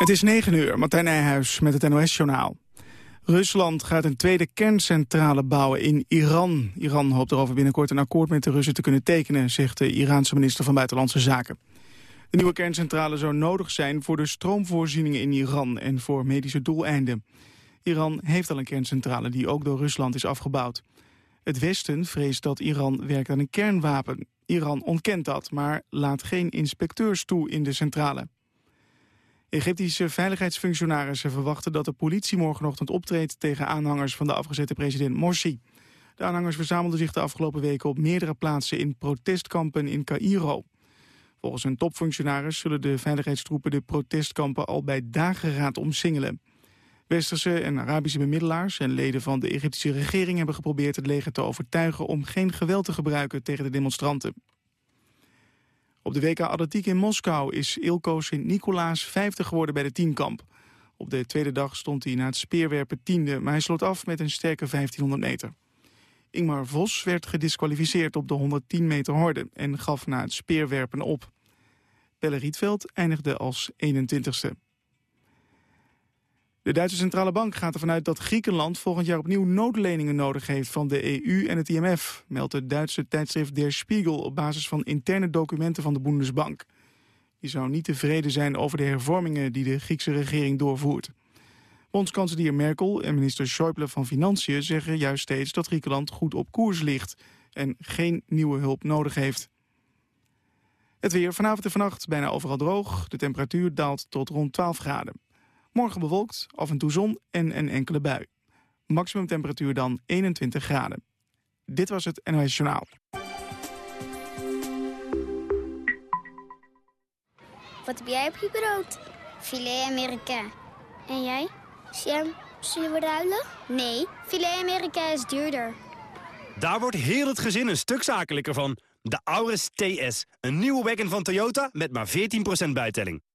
Het is 9 uur, Martijn Nijhuis met het NOS-journaal. Rusland gaat een tweede kerncentrale bouwen in Iran. Iran hoopt erover binnenkort een akkoord met de Russen te kunnen tekenen... zegt de Iraanse minister van Buitenlandse Zaken. De nieuwe kerncentrale zou nodig zijn voor de stroomvoorzieningen in Iran... en voor medische doeleinden. Iran heeft al een kerncentrale die ook door Rusland is afgebouwd. Het Westen vreest dat Iran werkt aan een kernwapen. Iran ontkent dat, maar laat geen inspecteurs toe in de centrale. Egyptische veiligheidsfunctionarissen verwachten dat de politie morgenochtend optreedt tegen aanhangers van de afgezette president Morsi. De aanhangers verzamelden zich de afgelopen weken op meerdere plaatsen in protestkampen in Cairo. Volgens een topfunctionaris zullen de veiligheidstroepen de protestkampen al bij dageraad omsingelen. Westerse en Arabische bemiddelaars en leden van de Egyptische regering hebben geprobeerd het leger te overtuigen om geen geweld te gebruiken tegen de demonstranten. Op de WK Atletiek in Moskou is Ilko Sint-Nicolaas 50 geworden bij de tienkamp. Op de tweede dag stond hij na het speerwerpen tiende, maar hij sloot af met een sterke 1500 meter. Ingmar Vos werd gedisqualificeerd op de 110 meter horde en gaf na het speerwerpen op. Pelle Rietveld eindigde als 21ste. De Duitse Centrale Bank gaat ervan uit dat Griekenland volgend jaar opnieuw noodleningen nodig heeft van de EU en het IMF, meldt het Duitse tijdschrift Der Spiegel op basis van interne documenten van de Bundesbank. Die zou niet tevreden zijn over de hervormingen die de Griekse regering doorvoert. Bondskanselier Merkel en minister Schäuble van Financiën zeggen juist steeds dat Griekenland goed op koers ligt en geen nieuwe hulp nodig heeft. Het weer vanavond en vannacht bijna overal droog. De temperatuur daalt tot rond 12 graden. Morgen bewolkt, af en toe zon en een enkele bui. Maximum temperatuur dan 21 graden. Dit was het NOS Journaal. Wat heb jij op je brood? Filet Amerika. En jij? Sam, zullen we ruilen? Nee, filet Amerika is duurder. Daar wordt heel het gezin een stuk zakelijker van. De Auris TS, een nieuwe wagon van Toyota met maar 14% bijtelling.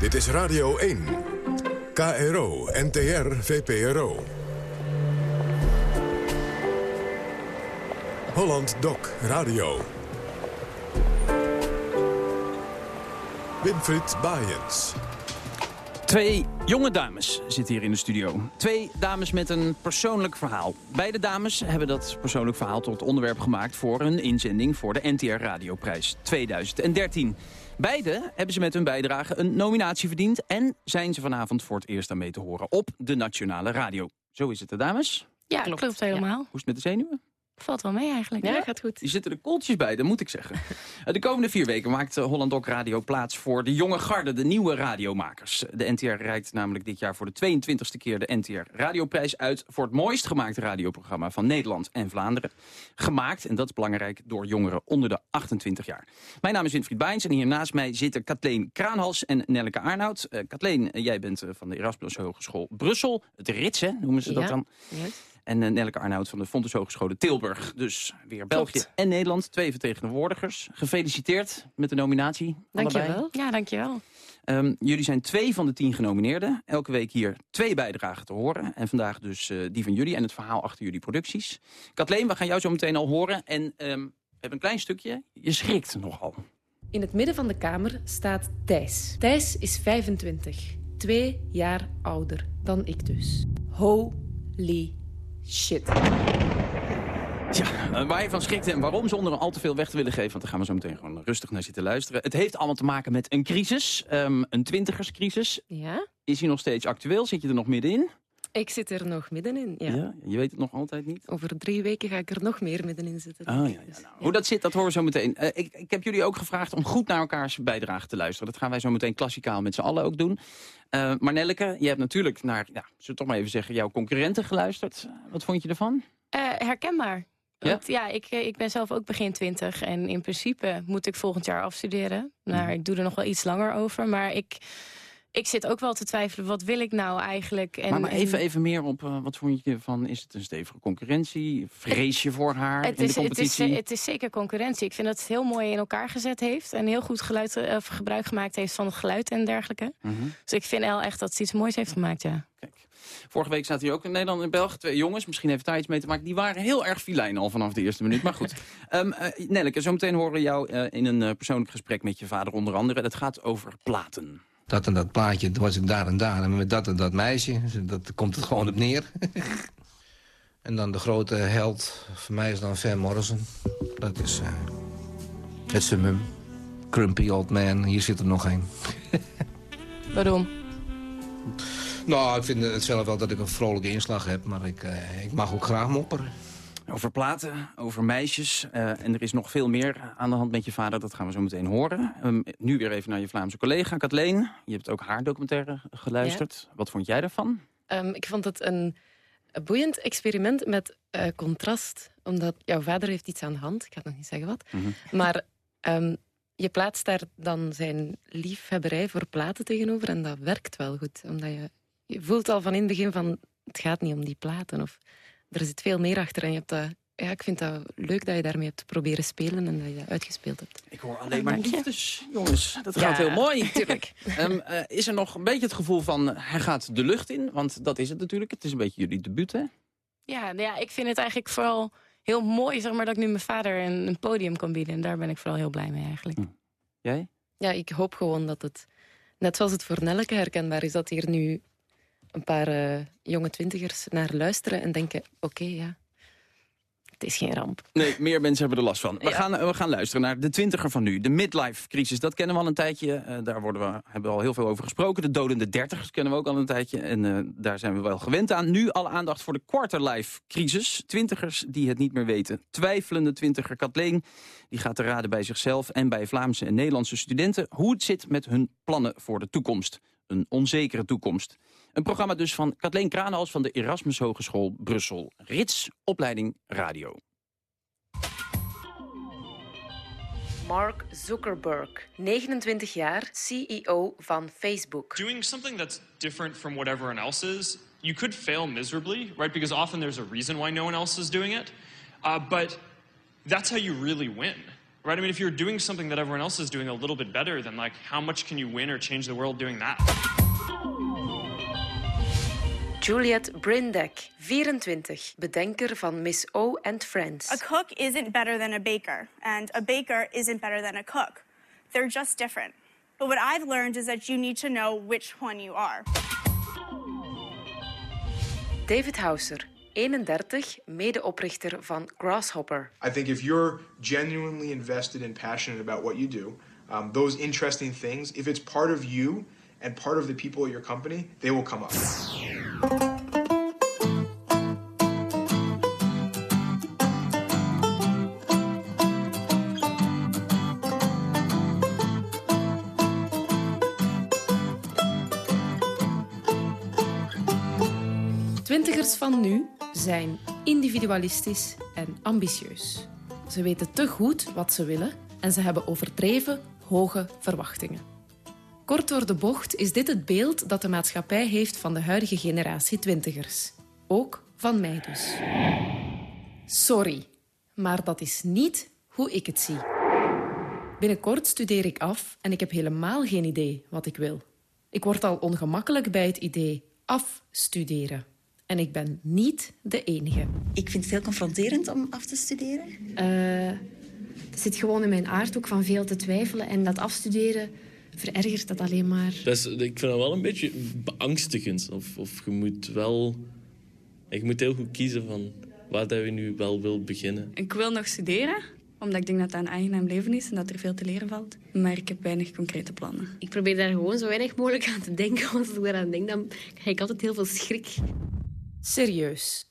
Dit is Radio 1. KRO, NTR, VPRO. Holland Doc Radio. Winfried Baaiens. Twee jonge dames zitten hier in de studio. Twee dames met een persoonlijk verhaal. Beide dames hebben dat persoonlijk verhaal tot onderwerp gemaakt... voor een inzending voor de NTR Radioprijs 2013. Beide hebben ze met hun bijdrage een nominatie verdiend... en zijn ze vanavond voor het eerst aan mee te horen op de Nationale Radio. Zo is het, de dames? Ja, klopt, helemaal. Hoe is het met de zenuwen? Valt wel mee eigenlijk. Ja, gaat goed. Die zitten er koeltjes bij, dat moet ik zeggen. De komende vier weken maakt Holland Doc Radio plaats voor de jonge garde, de nieuwe radiomakers. De NTR reikt namelijk dit jaar voor de 22e keer de NTR Radioprijs uit... voor het mooist gemaakte radioprogramma van Nederland en Vlaanderen. Gemaakt, en dat is belangrijk, door jongeren onder de 28 jaar. Mijn naam is Winfried Bijns en hier naast mij zitten Kathleen Kraanhals en Nelleke Arnoud. Uh, Kathleen, jij bent van de Erasmus Hogeschool Brussel. Het Rits, hè, noemen ze dat dan? Yes. En uh, Nelleke Arnoud van de Fontes Hogescholen Tilburg. Dus weer België Klopt. en Nederland. Twee vertegenwoordigers. Gefeliciteerd met de nominatie. Dankjewel. allebei. Ja, dankjewel. Um, jullie zijn twee van de tien genomineerden. Elke week hier twee bijdragen te horen. En vandaag dus uh, die van jullie en het verhaal achter jullie producties. Kathleen, we gaan jou zo meteen al horen. En um, we hebben een klein stukje. Je schrikt nogal. In het midden van de kamer staat Thijs. Thijs is 25. Twee jaar ouder dan ik dus. Holy shit. Tja, eh, waar je van schrikt en waarom zonder al te veel weg te willen geven... want daar gaan we zo meteen gewoon rustig naar zitten luisteren. Het heeft allemaal te maken met een crisis, ehm, een twintigerscrisis. Ja? Is die nog steeds actueel? Zit je er nog middenin? Ik zit er nog middenin, ja. Je weet het nog altijd niet? Over drie weken ga ik er nog meer middenin zitten. Ah, ja, ja. Nou, hoe dat zit, dat horen we zo meteen. Eh, ik, ik heb jullie ook gevraagd om goed naar elkaars bijdrage te luisteren. Dat gaan wij zo meteen klassikaal met z'n allen ook doen. Uh, maar Nelleke, je hebt natuurlijk naar, ja, zullen we toch maar even zeggen, jouw concurrenten geluisterd. Wat vond je ervan? Uh, herkenbaar. Ja? Want ja, ik, ik ben zelf ook begin twintig. En in principe moet ik volgend jaar afstuderen. Nou, mm. ik doe er nog wel iets langer over. Maar ik, ik zit ook wel te twijfelen, wat wil ik nou eigenlijk? En, maar, maar even, even meer op, uh, wat vond je van, is het een stevige concurrentie? Vrees je voor haar het in is, de competitie? Het is, het is zeker concurrentie. Ik vind dat het heel mooi in elkaar gezet heeft. En heel goed geluid, uh, gebruik gemaakt heeft van het geluid en dergelijke. Mm -hmm. Dus ik vind El echt dat ze iets moois heeft gemaakt, ja. Kijk. Vorige week zaten hier ook in Nederland en België twee jongens. Misschien heeft daar iets mee te maken. Die waren heel erg filijn al vanaf de eerste minuut. Maar goed. um, uh, Nelleke, zometeen horen we jou in een persoonlijk gesprek met je vader onder andere. Dat gaat over platen. Dat en dat plaatje, was ik daar en daar. En met dat en dat meisje, dat komt het gewoon op neer. en dan de grote held, voor mij is dan Van Morrison. Dat is het summum. Crumpy old man, hier zit er nog een. Waarom? Nou, ik vind het zelf wel dat ik een vrolijke inslag heb, maar ik, uh, ik mag ook graag mopperen. Over platen, over meisjes. Uh, en er is nog veel meer aan de hand met je vader. Dat gaan we zo meteen horen. Um, nu weer even naar je Vlaamse collega Kathleen. Je hebt ook haar documentaire geluisterd. Ja. Wat vond jij daarvan? Um, ik vond het een boeiend experiment met uh, contrast. Omdat jouw vader heeft iets aan de hand. Ik ga nog niet zeggen wat. Mm -hmm. Maar um, je plaatst daar dan zijn liefhebberij voor platen tegenover. En dat werkt wel goed. Omdat je je voelt al van in het begin van, het gaat niet om die platen. Of er zit veel meer achter. En je hebt dat, ja, ik vind dat leuk dat je daarmee hebt proberen spelen en dat je dat uitgespeeld hebt. Ik hoor alleen maar liefdes, jongens. Dat gaat ja, heel mooi. Tuurlijk. um, uh, is er nog een beetje het gevoel van, hij gaat de lucht in? Want dat is het natuurlijk. Het is een beetje jullie debuut, hè? Ja, ja ik vind het eigenlijk vooral heel mooi zeg maar, dat ik nu mijn vader een, een podium kan bieden. En daar ben ik vooral heel blij mee eigenlijk. Hm. Jij? Ja, ik hoop gewoon dat het, net zoals het voor Nelleke herkenbaar is, dat hier nu een paar uh, jonge twintigers naar luisteren en denken... oké, okay, ja, het is geen ramp. Nee, meer mensen hebben er last van. We, ja. gaan, we gaan luisteren naar de twintiger van nu. De midlife-crisis, dat kennen we al een tijdje. Uh, daar worden we, hebben we al heel veel over gesproken. De dodende dertigers kennen we ook al een tijdje. En uh, daar zijn we wel gewend aan. Nu alle aandacht voor de quarterlife-crisis. Twintigers die het niet meer weten. Twijfelende twintiger Kathleen die gaat te raden bij zichzelf... en bij Vlaamse en Nederlandse studenten... hoe het zit met hun plannen voor de toekomst. Een onzekere toekomst. Een programma dus van Kathleen Kranenhals van de Erasmus Hogeschool Brussel. Rits, opleiding radio. Mark Zuckerberg, 29 jaar, CEO van Facebook. Doing something that's different from what everyone else is, you could fail miserably, right? Because often there's a reason why no one else is doing it. Uh, but that's how you really win. Right? I mean, if you're doing something that everyone else is doing a little bit better, then like, how much can you win or change the world doing that? Juliette Brindek, 24, bedenker van Miss O and Friends. A cook isn't better than a baker, and a baker isn't better than a cook. They're just different. But what I've learned is that you need to know which one you are. David Hauser, 31, medeoprichter van Grasshopper. I think if you're genuinely invested and passionate about what you do, um, those interesting things, if it's part of you and part of the people at your company, they will come up. Twintigers van nu zijn individualistisch en ambitieus. Ze weten te goed wat ze willen en ze hebben overdreven hoge verwachtingen. Kort door de bocht is dit het beeld dat de maatschappij heeft van de huidige generatie twintigers. Ook van mij dus. Sorry, maar dat is niet hoe ik het zie. Binnenkort studeer ik af en ik heb helemaal geen idee wat ik wil. Ik word al ongemakkelijk bij het idee afstuderen. En ik ben niet de enige. Ik vind het heel confronterend om af te studeren. Uh, het zit gewoon in mijn aard ook van veel te twijfelen. En dat afstuderen verergert dat alleen maar. Dat is, ik vind dat wel een beetje beangstigend. Of, of je moet wel... Je moet heel goed kiezen van... waar dat je nu wel wil beginnen? Ik wil nog studeren, omdat ik denk dat dat een aangenaam leven is en dat er veel te leren valt. Maar ik heb weinig concrete plannen. Ik probeer daar gewoon zo weinig mogelijk aan te denken. Want als ik eraan denk, dan krijg ik altijd heel veel schrik. Serieus.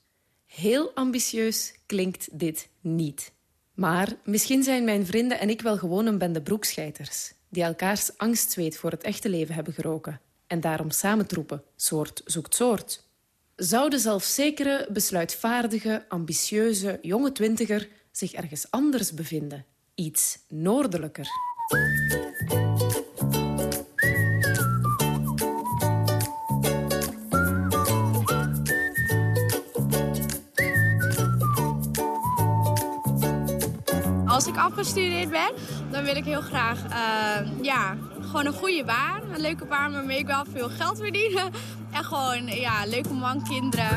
Heel ambitieus klinkt dit niet. Maar misschien zijn mijn vrienden en ik wel gewoon een bende broekscheiters... die elkaars angstzweet voor het echte leven hebben geroken... en daarom samentroepen, soort zoekt soort. Zou de zelfzekere, besluitvaardige, ambitieuze jonge twintiger zich ergens anders bevinden? Iets noordelijker. Als ik afgestudeerd ben, dan wil ik heel graag uh, ja, gewoon een goede baan. Een leuke baan waarmee ik wel veel geld verdienen. En gewoon ja, leuke man, kinderen.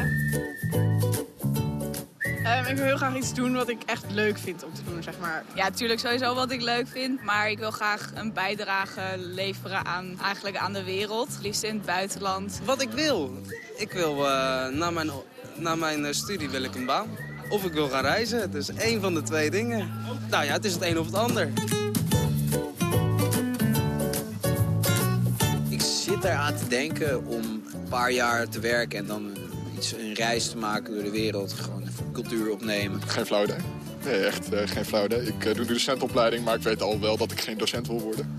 Um, ik wil heel graag iets doen wat ik echt leuk vind om te doen, zeg maar. Ja, natuurlijk sowieso wat ik leuk vind. Maar ik wil graag een bijdrage leveren aan, eigenlijk aan de wereld. Liefst in het buitenland. Wat ik wil? Ik wil uh, na mijn, na mijn studie wil ik een baan. Of ik wil gaan reizen. Het is één van de twee dingen. Nou ja, het is het een of het ander. Eraan te denken om een paar jaar te werken en dan iets, een reis te maken door de wereld. Gewoon cultuur opnemen. Geen flauw idee. Nee, echt uh, geen flauw idee. Ik uh, doe de docentopleiding, maar ik weet al wel dat ik geen docent wil worden.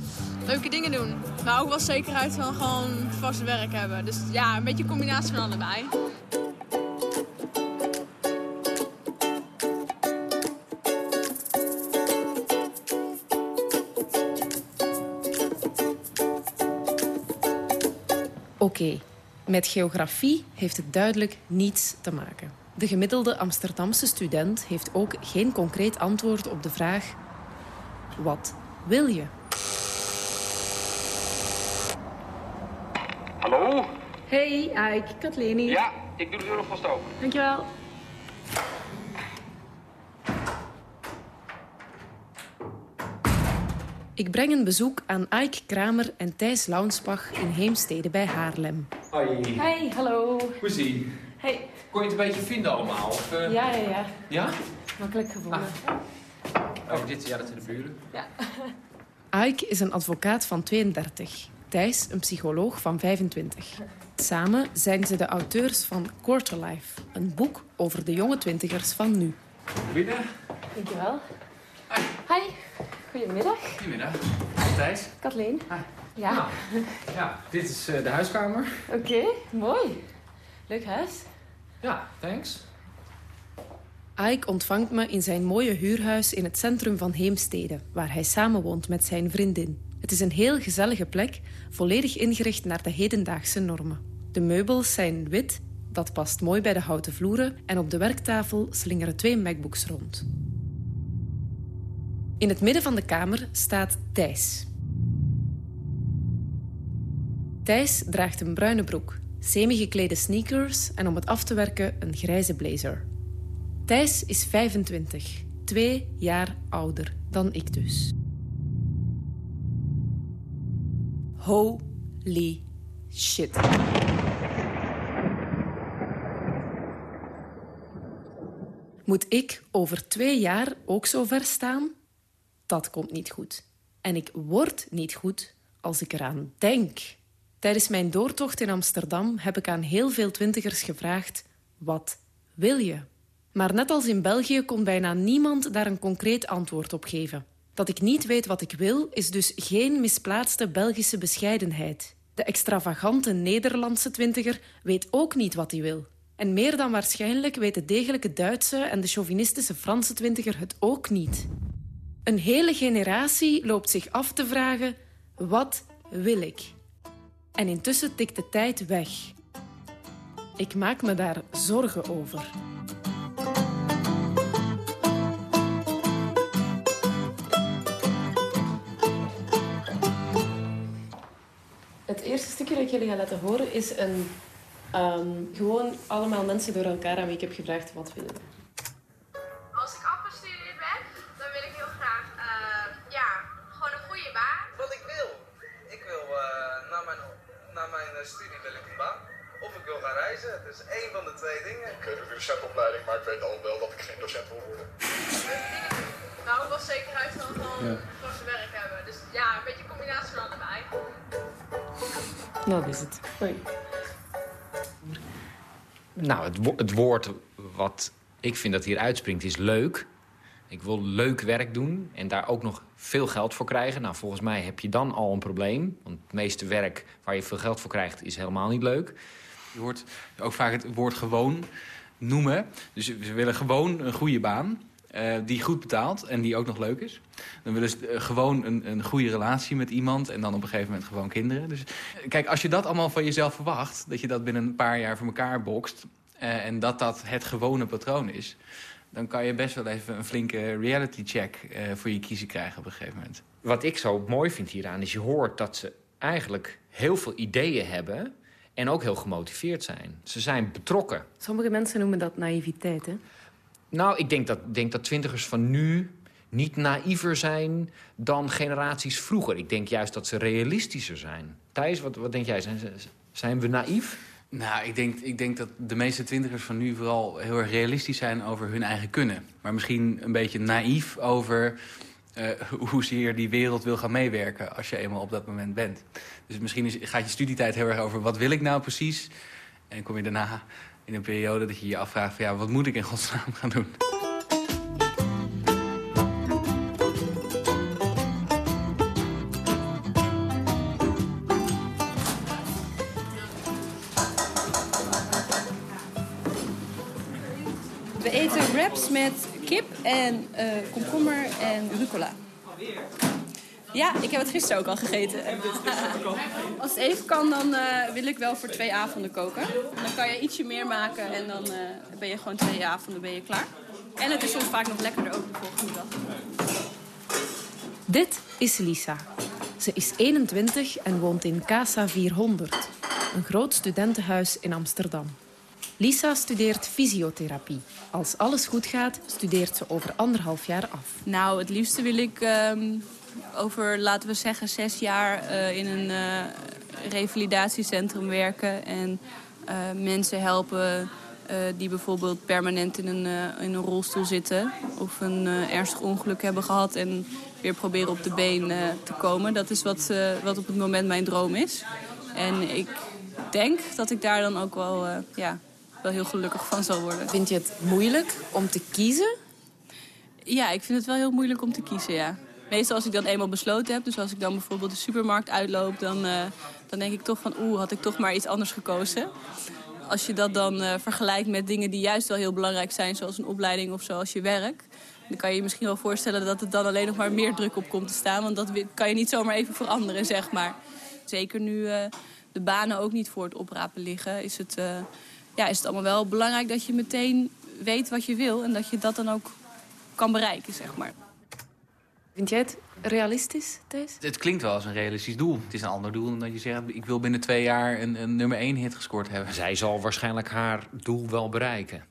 Leuke dingen doen. Maar ook wel zekerheid van gewoon vast werk hebben. Dus ja, een beetje een combinatie van allebei. Oké, okay. met geografie heeft het duidelijk niets te maken. De gemiddelde Amsterdamse student heeft ook geen concreet antwoord op de vraag... Wat wil je? Hallo? Hey, Ike, Kathleen hier. Ja, ik doe de deur alvast open. Dankjewel. Ik breng een bezoek aan Ike Kramer en Thijs Launsbach in Heemstede bij Haarlem. Hoi. Hey, hallo. Hoe zie Hey. Kon je het een beetje vinden allemaal? Of, uh... Ja, ja, ja. Ja? Makkelijk gevonden. Ah. Oh, dit, ja, dat zijn de buren. Ja. Ike is een advocaat van 32. Thijs een psycholoog van 25. Samen zijn ze de auteurs van Quarterlife, een boek over de jonge twintigers van nu. Binnen. Dankjewel. Hi. Goedemiddag. Goedemiddag. Thijs. Kathleen. Hi. Ja. Nou, ja, dit is uh, de huiskamer. Oké, okay, mooi. Leuk huis. Ja, thanks. Ike ontvangt me in zijn mooie huurhuis in het centrum van Heemstede, waar hij samenwoont met zijn vriendin. Het is een heel gezellige plek, volledig ingericht naar de hedendaagse normen. De meubels zijn wit, dat past mooi bij de houten vloeren, en op de werktafel slingeren twee MacBooks rond. In het midden van de kamer staat Thijs. Thijs draagt een bruine broek, semi-geklede sneakers en om het af te werken een grijze blazer. Thijs is 25, twee jaar ouder dan ik dus. Holy shit. Moet ik over twee jaar ook zo ver staan? Dat komt niet goed. En ik word niet goed als ik eraan denk. Tijdens mijn doortocht in Amsterdam heb ik aan heel veel twintigers gevraagd... Wat wil je? Maar net als in België kon bijna niemand daar een concreet antwoord op geven. Dat ik niet weet wat ik wil, is dus geen misplaatste Belgische bescheidenheid. De extravagante Nederlandse twintiger weet ook niet wat hij wil. En meer dan waarschijnlijk weet de degelijke Duitse en de chauvinistische Franse twintiger het ook niet. Een hele generatie loopt zich af te vragen... Wat wil ik? En intussen tikt de tijd weg. Ik maak me daar zorgen over. Het eerste stukje dat ik jullie ga laten horen is een, um, gewoon allemaal mensen door elkaar aan wie ik heb gevraagd wat willen. Mijn, studie wil ik een baan. Of ik ik wil gaan reizen. Het is één van de twee dingen. Ik doe de docentopleiding, maar ik weet al wel dat ik geen docent wil worden. Nou, was zekerheid van gewoon werk hebben. Dus ja, een beetje een combinatie van allebei. Dat is het. Nou, het, wo- het woord wat ik vind dat hier uitspringt is leuk. Ik wil leuk werk doen en daar ook nog veel geld voor krijgen. Nou, volgens mij heb je dan al een probleem. Want het meeste werk waar je veel geld voor krijgt is helemaal niet leuk. Je hoort ook vaak het woord gewoon noemen. Dus ze willen gewoon een goede baan. eh, die goed betaalt en die ook nog leuk is. Dan willen ze eh, gewoon een, een goede relatie met iemand... en dan op een gegeven moment gewoon kinderen. Dus eh, kijk, als je dat allemaal van jezelf verwacht... dat je dat binnen een paar jaar voor elkaar bokst... en dat dat het gewone patroon is... dan kan je best wel even een flinke reality check eh, voor je kiezen krijgen op een gegeven moment. Wat ik zo mooi vind hieraan is je hoort dat ze eigenlijk heel veel ideeën hebben... en ook heel gemotiveerd zijn. Ze zijn betrokken. Sommige mensen noemen dat naïviteit, hè? Nou, ik denk dat, denk dat twintigers van nu niet naïver zijn dan generaties vroeger. Ik denk juist dat ze realistischer zijn. Thijs, wat, wat denk jij? Zijn, zijn we naïef? Nou, ik denk, ik denk dat de meeste twintigers van nu vooral heel erg realistisch zijn over hun eigen kunnen. Maar misschien een beetje naïef over eh, hoezeer die wereld wil gaan meewerken als je eenmaal op dat moment bent. Dus misschien is, gaat je studietijd heel erg over wat wil ik nou precies? En kom je daarna in een periode dat je je afvraagt van ja, wat moet ik in godsnaam gaan doen? Wraps met kip en eh, komkommer en rucola. Ja, ik heb het gisteren ook al gegeten. Als het even kan, dan eh, wil ik wel voor twee avonden koken. Dan kan je ietsje meer maken en dan eh, ben je gewoon twee avonden ben je klaar. En het is soms vaak nog lekkerder ook de volgende dag. Dit is Lisa. Ze is 21 en woont in Casa 400, een groot studentenhuis in Amsterdam. Lisa studeert fysiotherapie. Als alles goed gaat, studeert ze over anderhalf jaar af. Nou, het liefste wil ik ehm, over, laten we zeggen, zes jaar eh, in een eh, revalidatiecentrum werken. En eh, mensen helpen die bijvoorbeeld permanent in een, in een rolstoel zitten. Of een ernstig ongeluk hebben gehad en weer proberen op de been te komen. Dat is wat, wat op het moment mijn droom is. En ik denk dat ik daar dan ook wel, ja, wel heel gelukkig van zal worden. Vind je het moeilijk om te kiezen? Ja, ik vind het wel heel moeilijk om te kiezen, ja. Meestal als ik dan eenmaal besloten heb, dus als ik dan bijvoorbeeld de supermarkt uitloop... dan, eh, dan denk ik toch van, oeh, had ik toch maar iets anders gekozen. Als je dat dan eh, vergelijkt met dingen die juist wel heel belangrijk zijn... zoals een opleiding of zoals je werk... dan kan je je misschien wel voorstellen dat het dan alleen nog maar meer druk op komt te staan. Want dat kan je niet zomaar even veranderen, zeg maar. Zeker nu eh, de banen ook niet voor het oprapen liggen... is het, ja, is het allemaal wel belangrijk dat je meteen weet wat je wil... en dat je dat dan ook kan bereiken, zeg maar. Vind jij het realistisch, Thijs? Het klinkt wel als een realistisch doel. Het is een ander doel dan dat je zegt, ik wil binnen twee jaar een, een nummer één hit gescoord hebben. Zij zal waarschijnlijk haar doel wel bereiken.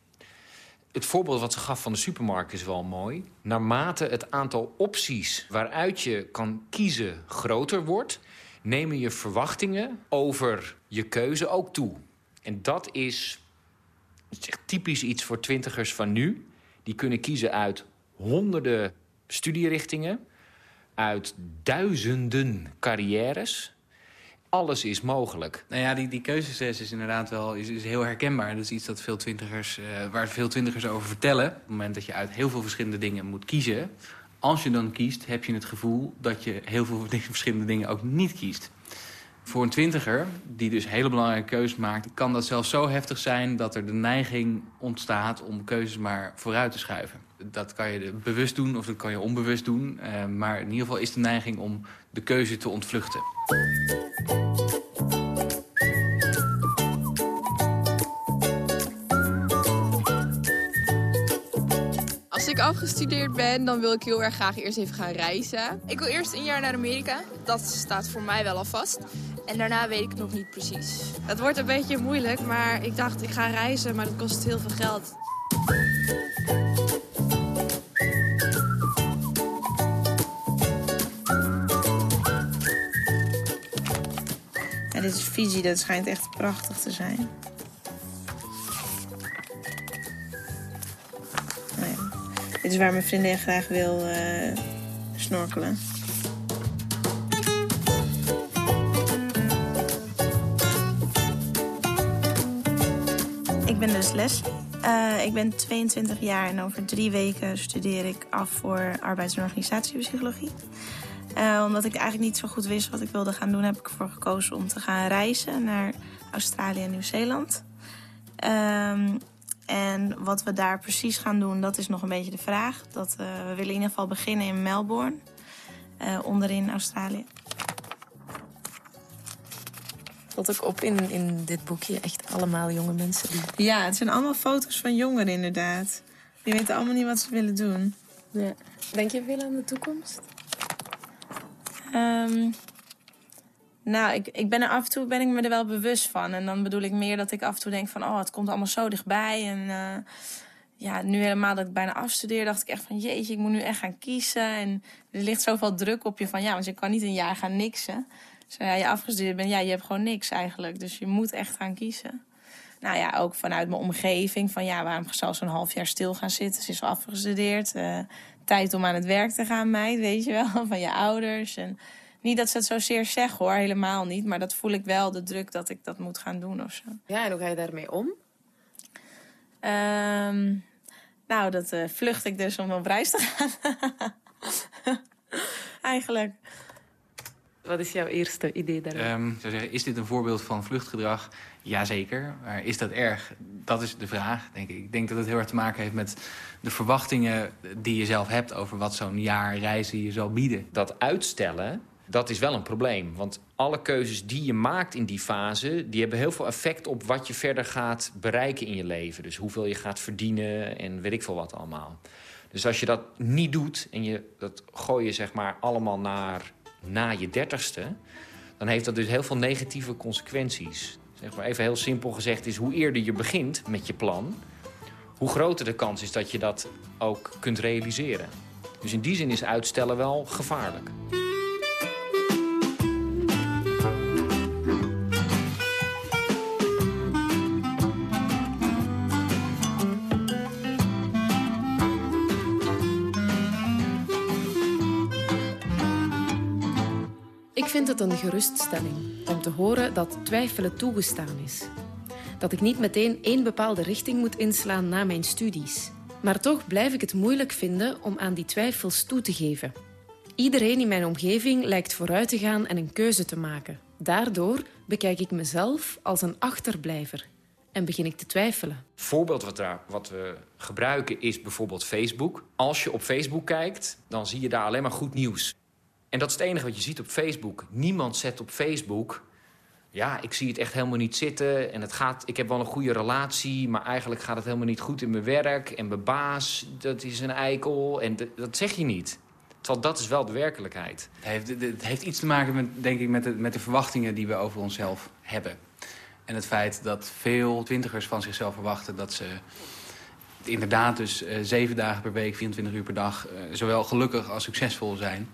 Het voorbeeld wat ze gaf van de supermarkt is wel mooi. Naarmate het aantal opties waaruit je kan kiezen groter wordt... nemen je verwachtingen over je keuze ook toe. En dat is, typisch iets voor twintigers van nu. Die kunnen kiezen uit honderden studierichtingen... uit duizenden carrières. Alles is mogelijk. Nou ja, die, die is inderdaad wel is, is heel herkenbaar. Dat is iets dat veel twintigers, eh, waar veel twintigers over vertellen. Op het moment dat je uit heel veel verschillende dingen moet kiezen... als je dan kiest, heb je het gevoel dat je heel veel verschillende dingen ook niet kiest. Voor een twintiger, die dus hele belangrijke keuzes maakt... kan dat zelfs zo heftig zijn dat er de neiging ontstaat... om keuzes maar vooruit te schuiven. Dat kan je bewust doen of dat kan je onbewust doen. eh, maar in ieder geval is de neiging om de keuze te ontvluchten. Als ik afgestudeerd ben, dan wil ik heel erg graag eerst even gaan reizen. Ik wil eerst een jaar naar Amerika. Dat staat voor mij wel al vast. En daarna weet ik nog niet precies. Het wordt een beetje moeilijk, maar ik dacht ik ga reizen, maar dat kost heel veel geld. Ja, dit is Fiji, dat schijnt echt prachtig te zijn. Nou dit is waar mijn vriendin graag wil eh, snorkelen. Leslie. Uh, ik ben 22 jaar en over drie weken studeer ik af voor arbeids- en organisatiepsychologie. Uh, omdat ik eigenlijk niet zo goed wist wat ik wilde gaan doen, heb ik ervoor gekozen om te gaan reizen naar Australië en Nieuw-Zeeland. Um, en wat we daar precies gaan doen, dat is nog een beetje de vraag. Dat, uh, we willen in ieder geval beginnen in Melbourne, onderin Australië. Valt ook op in, in dit boekje echt allemaal jonge mensen die... Ja, het zijn allemaal foto's van jongeren inderdaad. Die weten allemaal niet wat ze willen doen. Ja. Denk je veel aan de toekomst? Um, nou, ik, ik ben er af en toe ben ik me er wel bewust van. En dan bedoel ik meer dat ik af en toe denk van... oh, het komt allemaal zo dichtbij. En uh, ja, nu helemaal dat ik bijna afstudeer... dacht ik echt van jeetje, ik moet nu echt gaan kiezen. En er ligt zoveel druk op je van... ja, want je kan niet een jaar gaan niksen. Ja, je afgestudeerd bent, ja, je hebt gewoon niks eigenlijk. Dus je moet echt gaan kiezen. Nou ja, ook vanuit mijn omgeving. Van ja, waarom zal zo'n half jaar stil gaan zitten? Ze is al afgestudeerd. Uh, tijd om aan het werk te gaan, meid, weet je wel. Van je ouders en... Niet dat ze het zozeer zeggen hoor, helemaal niet. Maar dat voel ik wel, de druk dat ik dat moet gaan doen of zo. Ja, en hoe ga je daarmee om? Um, nou, dat uh, vlucht ik dus om op reis te gaan. Eigenlijk. Wat is jouw eerste idee daarover? Um, ik zou zeggen, is dit een voorbeeld van vluchtgedrag? Jazeker. Maar is dat erg? Dat is de vraag, denk ik. Ik denk dat het heel erg te maken heeft met de verwachtingen die je zelf hebt... over wat zo'n jaar reizen je zal bieden. Dat uitstellen, dat is wel een probleem. Want alle keuzes die je maakt in die fase... die hebben heel veel effect op wat je verder gaat bereiken in je leven. Dus hoeveel je gaat verdienen en weet ik veel wat allemaal. Dus als je dat niet doet en je, dat gooi je zeg maar allemaal naar na je dertigste... dan heeft dat dus heel veel negatieve consequenties. Zeg maar even heel simpel gezegd is hoe eerder je begint met je plan... hoe groter de kans is dat je dat ook kunt realiseren. Dus in die zin is uitstellen wel gevaarlijk. Vind het een geruststelling om te horen dat twijfelen toegestaan is. Dat ik niet meteen één bepaalde richting moet inslaan na mijn studies. Maar toch blijf ik het moeilijk vinden om aan die twijfels toe te geven. Iedereen in mijn omgeving lijkt vooruit te gaan en een keuze te maken. Daardoor bekijk ik mezelf als een achterblijver en begin ik te twijfelen. Voorbeeld wat we gebruiken is bijvoorbeeld Facebook. Als je op Facebook kijkt, dan zie je daar alleen maar goed nieuws. En dat is het enige wat je ziet op Facebook. Niemand zet op Facebook... ja, ik zie het echt helemaal niet zitten... en het gaat, ik heb wel een goede relatie... maar eigenlijk gaat het helemaal niet goed in mijn werk... en mijn baas, dat is een eikel. En dat zeg je niet. Terwijl dat is wel de werkelijkheid. Het heeft, het heeft iets te maken met, denk ik, met de, met de verwachtingen die we over onszelf hebben. En het feit dat veel twintigers van zichzelf verwachten... dat ze inderdaad dus uh, zeven dagen per week, 24 uur per dag... Uh, zowel gelukkig als succesvol zijn...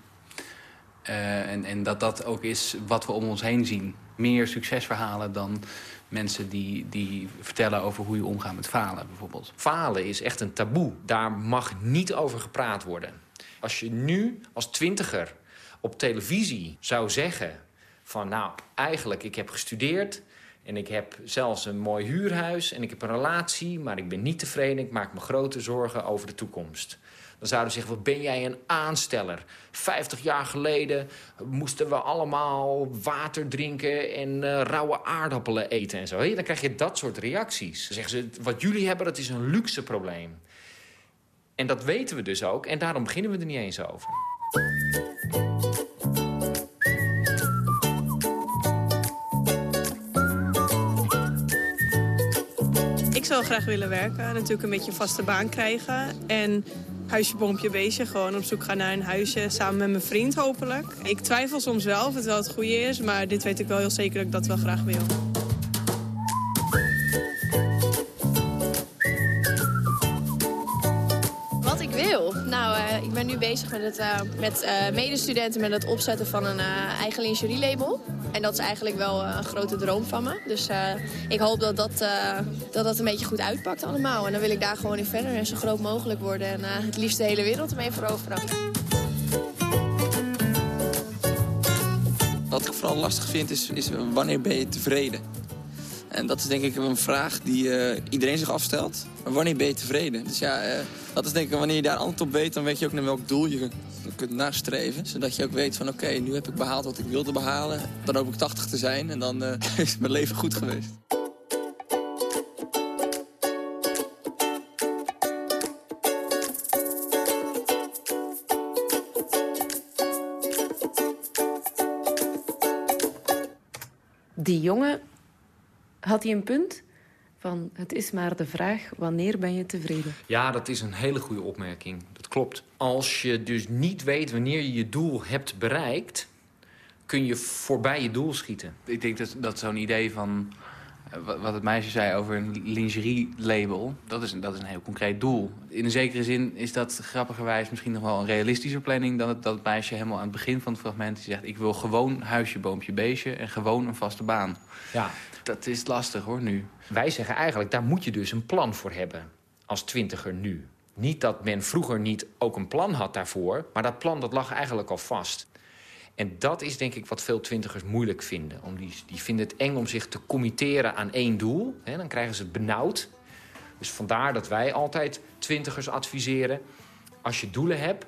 Uh, en, en dat dat ook is wat we om ons heen zien. Meer succesverhalen dan mensen die, die vertellen over hoe je omgaat met falen bijvoorbeeld. Falen is echt een taboe. Daar mag niet over gepraat worden. Als je nu als twintiger op televisie zou zeggen... van nou, eigenlijk, ik heb gestudeerd... en ik heb zelfs een mooi huurhuis en ik heb een relatie... maar ik ben niet tevreden, ik maak me grote zorgen over de toekomst... Dan zouden ze zeggen, wat ben jij een aansteller. 50 jaar geleden moesten we allemaal water drinken en uh, rauwe aardappelen eten en zo. Dan krijg je dat soort reacties. Dan zeggen ze, wat jullie hebben, dat is een luxe probleem. En dat weten we dus ook en daarom beginnen we er niet eens over. Zou graag willen werken, natuurlijk een beetje een vaste baan krijgen. En huisje, boompje, beestje. Gewoon op zoek gaan naar een huisje samen met mijn vriend hopelijk. Ik twijfel soms wel of het wel het goede is, maar dit weet ik wel heel zeker dat ik dat wel graag wil. Bezig met, het, uh, met uh, medestudenten met het opzetten van een uh, eigen lingerielabel. En dat is eigenlijk wel een grote droom van me. Dus ik hoop dat dat, dat dat een beetje goed uitpakt allemaal. En dan wil ik daar gewoon in verder en zo groot mogelijk worden. En het liefst de hele wereld ermee veroveren. Wat ik vooral lastig vind is, is wanneer ben je tevreden? En dat is denk ik een vraag die uh, iedereen zich afstelt. Maar wanneer ben je tevreden? Dus ja, uh, dat is denk ik wanneer je daar antwoord op weet... dan weet je ook naar welk doel je kunt nastreven. Zodat je ook weet van oké, nu heb ik behaald wat ik wilde behalen. Dan hoop ik 80 te zijn en dan uh, is mijn leven goed geweest. Die jongen had hij een punt? Van, het is maar de vraag, wanneer ben je tevreden? Ja, dat is een hele goede opmerking. Dat klopt. Als je dus niet weet wanneer je je doel hebt bereikt... kun je voorbij je doel schieten. Ik denk dat, dat zo'n idee van wat het meisje zei over een lingerie-label... Dat is, dat is een heel concreet doel. In een zekere zin is dat grappigerwijs misschien nog wel een realistischer planning... dan het, dat het meisje helemaal aan het begin van het fragment zegt... ik wil gewoon huisje, boompje, beestje en gewoon een vaste baan. Ja. Dat is lastig hoor, nu. Wij zeggen eigenlijk, daar moet je dus een plan voor hebben. Als twintiger nu. Niet dat men vroeger niet ook een plan had daarvoor... maar dat plan dat lag eigenlijk al vast. En dat is denk ik wat veel twintigers moeilijk vinden. Om die, die vinden het eng om zich te committeren aan één doel. Dan krijgen ze het benauwd. Dus vandaar dat wij altijd twintigers adviseren... als je doelen hebt,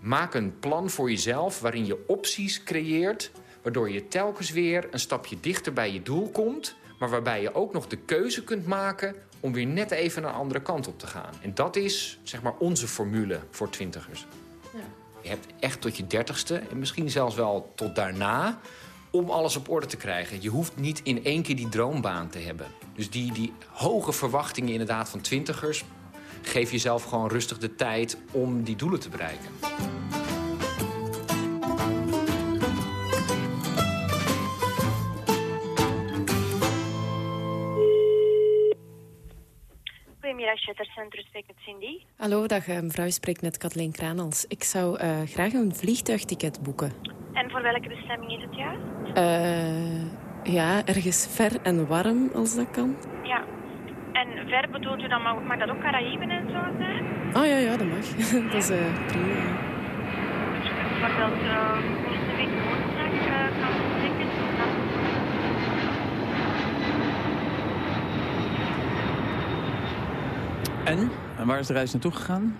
maak een plan voor jezelf... waarin je opties creëert... waardoor je telkens weer een stapje dichter bij je doel komt... maar waarbij je ook nog de keuze kunt maken... om weer net even een andere kant op te gaan. En dat is zeg maar onze formule voor twintigers. Ja. Je hebt echt tot je dertigste en misschien zelfs wel tot daarna om alles op orde te krijgen. Je hoeft niet in één keer die droombaan te hebben. Dus die, die hoge verwachtingen inderdaad van twintigers... geef jezelf gewoon rustig de tijd om die doelen te bereiken. Goedemiddag, Shuttercenter, spreekt met Cindy. Hallo, dag mevrouw, spreekt met Kathleen Kranels. Ik zou uh, graag een vliegtuigticket boeken. En voor welke bestemming is het juist? Uh, ja, ergens ver en warm, als dat kan. Ja. En ver bedoelt u dan, mag, dat ook Caraïben en zo zijn? Oh ja, ja, dat mag. dat is uh, prima. Dus bijvoorbeeld uh, volgende week woensdag uh, kan betekenen En? En waar is de reis naartoe gegaan?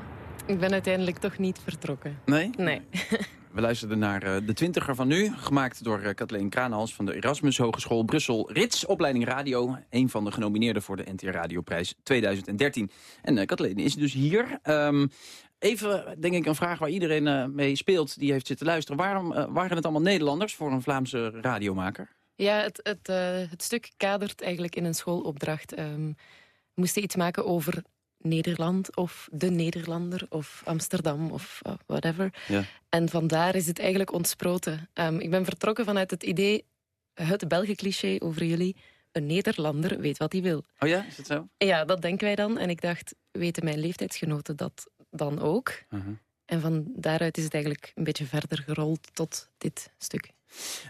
Ik ben uiteindelijk toch niet vertrokken. Nee? Nee. We luisterden naar uh, De Twintiger van Nu, gemaakt door uh, Kathleen Kranals van de Erasmus Hogeschool Brussel. Rits, opleiding radio, een van de genomineerden voor de NTR Radioprijs 2013. En uh, Kathleen is dus hier. Um, even, denk ik, een vraag waar iedereen mee speelt, die heeft zitten luisteren. Waarom waren het allemaal Nederlanders voor een Vlaamse radiomaker? Ja, het, het, het stuk kadert eigenlijk in een schoolopdracht. Um, we moesten iets maken over Nederland of de Nederlander of Amsterdam of uh, whatever. Ja. En vandaar is het eigenlijk ontsproten. Um, ik ben vertrokken vanuit het idee, het Belgen-cliché over jullie... een Nederlander weet wat hij wil. Oh ja, is het zo? Ja, dat denken wij dan. En ik dacht, weten mijn leeftijdsgenoten dat dan ook? Uh -huh. En van daaruit is het eigenlijk een beetje verder gerold tot dit stuk.